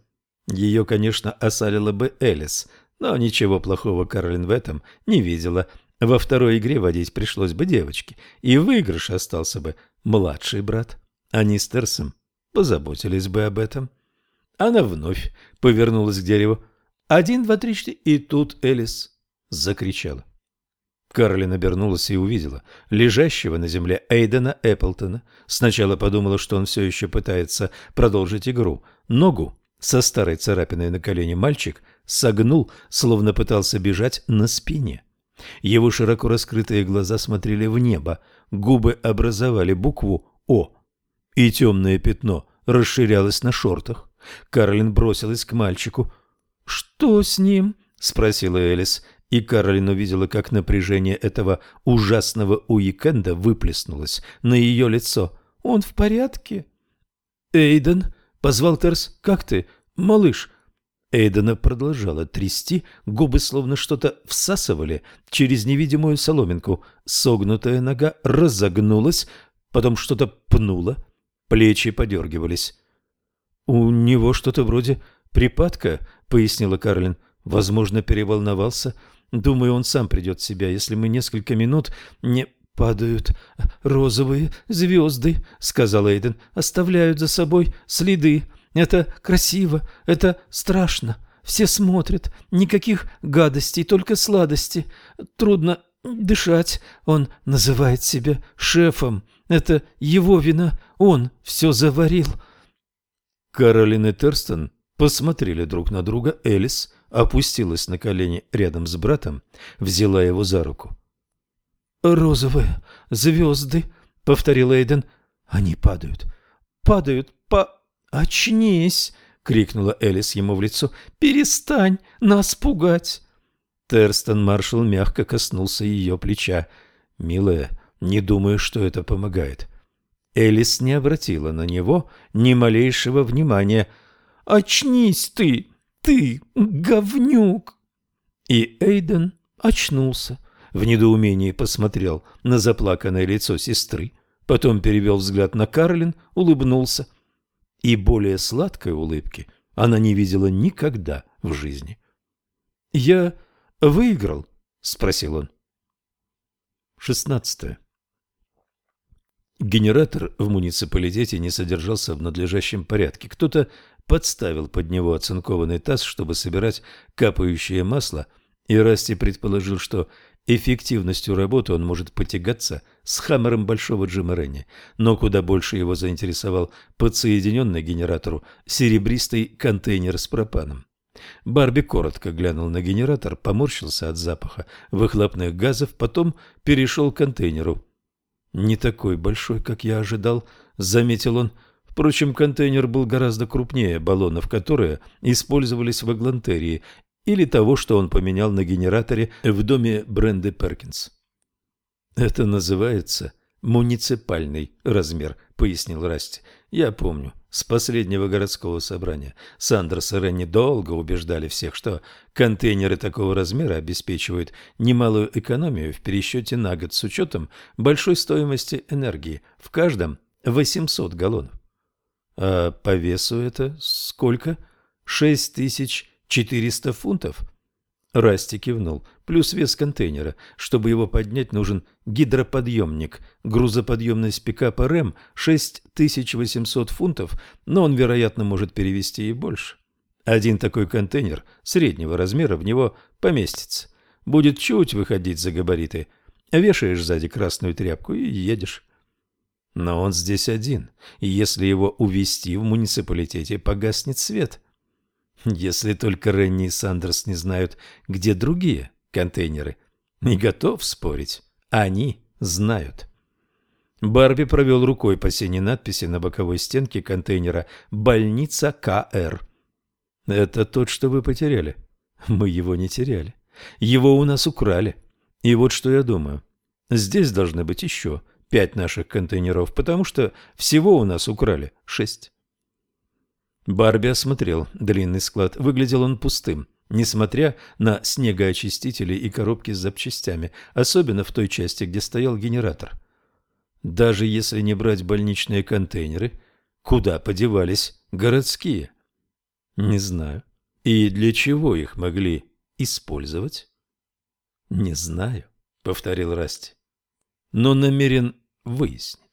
Ее, конечно, осалила бы Элис, но ничего плохого Каролин в этом не видела. — во второй игре водить пришлось бы девочке, и в выигрыше остался бы младший брат. Они с Терсом позаботились бы об этом. Она вновь повернулась к дереву. «Один, два, три, четыре...» И тут Элис закричала. Каролин обернулась и увидела лежащего на земле Эйдена Эпплтона. Сначала подумала, что он все еще пытается продолжить игру. Ногу со старой царапиной на колене мальчик согнул, словно пытался бежать на спине. Его широко раскрытые глаза смотрели в небо, губы образовали букву «О», и темное пятно расширялось на шортах. Карлин бросилась к мальчику. «Что с ним?» — спросила Элис. и Каролин увидела, как напряжение этого ужасного уикенда выплеснулось на ее лицо. «Он в порядке?» «Эйден», — позвал Терс, — «как ты, малыш?» Эйдена продолжала трясти, губы словно что-то всасывали через невидимую соломинку. Согнутая нога разогнулась, потом что-то пнуло, плечи подергивались. «У него что-то вроде припадка», — пояснила Карлин. «Возможно, переволновался. Думаю, он сам придет в себя, если мы несколько минут не...» «Падают розовые звезды», — сказал Эйден. «Оставляют за собой следы. Это красиво, это страшно. Все смотрят. Никаких гадостей, только сладости. Трудно дышать. Он называет себя шефом. Это его вина. Он все заварил». Каролин и Терстон посмотрели друг на друга. Элис опустилась на колени рядом с братом, взяла его за руку. «Розовые звезды», — повторил Эйден. «Они падают, падают по...» «Очнись!» — крикнула Элис ему в лицо. «Перестань нас пугать!» Терстон Маршал мягко коснулся ее плеча. «Милая, не думаю, что это помогает». Элис не обратила на него ни малейшего внимания. «Очнись ты! Ты, говнюк!» И Эйден очнулся, в недоумении посмотрел на заплаканное лицо сестры, потом перевел взгляд на Карлин, улыбнулся. И более сладкой улыбки она не видела никогда в жизни. «Я выиграл?» — спросил он. Шестнадцатое. Генератор в муниципалитете не содержался в надлежащем порядке. Кто-то подставил под него оцинкованный таз, чтобы собирать капающее масло, и Расти предположил, что эффективностью работы он может потягаться с хаммером большого Джима Ренни, но куда больше его заинтересовал подсоединенный генератору серебристый контейнер с пропаном. Барби коротко глянул на генератор, поморщился от запаха выхлопных газов, потом перешел к контейнеру. «Не такой большой, как я ожидал», — заметил он. Впрочем, контейнер был гораздо крупнее баллонов, которые использовались в Эглантерии, или того, что он поменял на генераторе в доме Бренды Перкинс. «Это называется муниципальный размер», — пояснил Расти. «Я помню, с последнего городского собрания Сандерс и Ренни долго убеждали всех, что контейнеры такого размера обеспечивают немалую экономию в пересчете на год с учетом большой стоимости энергии. В каждом 800 галлонов. А по весу это сколько? 6400 фунтов? Расти кивнул. Плюс вес контейнера. Чтобы его поднять, нужен гидроподъемник. Грузоподъемность пикапа РЭМ 6800 фунтов, но он, вероятно, может перевести и больше. Один такой контейнер среднего размера в него поместится. Будет чуть выходить за габариты. Вешаешь сзади красную тряпку и едешь. Но он здесь один, и если его увезти в муниципалитете, погаснет свет. Если только Ренни и Сандерс не знают, где другие контейнеры. Не готов спорить, они знают. Барби провел рукой по синей надписи на боковой стенке контейнера «Больница КР». «Это тот, что вы потеряли». «Мы его не теряли. Его у нас украли. И вот что я думаю. Здесь должны быть еще пять наших контейнеров, потому что всего у нас украли шесть». Барби осмотрел длинный склад. Выглядел он пустым, несмотря на снегоочистители и коробки с запчастями, особенно в той части, где стоял генератор. Даже если не брать больничные контейнеры, куда подевались городские? Не знаю. И для чего их могли использовать? Не знаю, повторил Расти. Но намерен выяснить.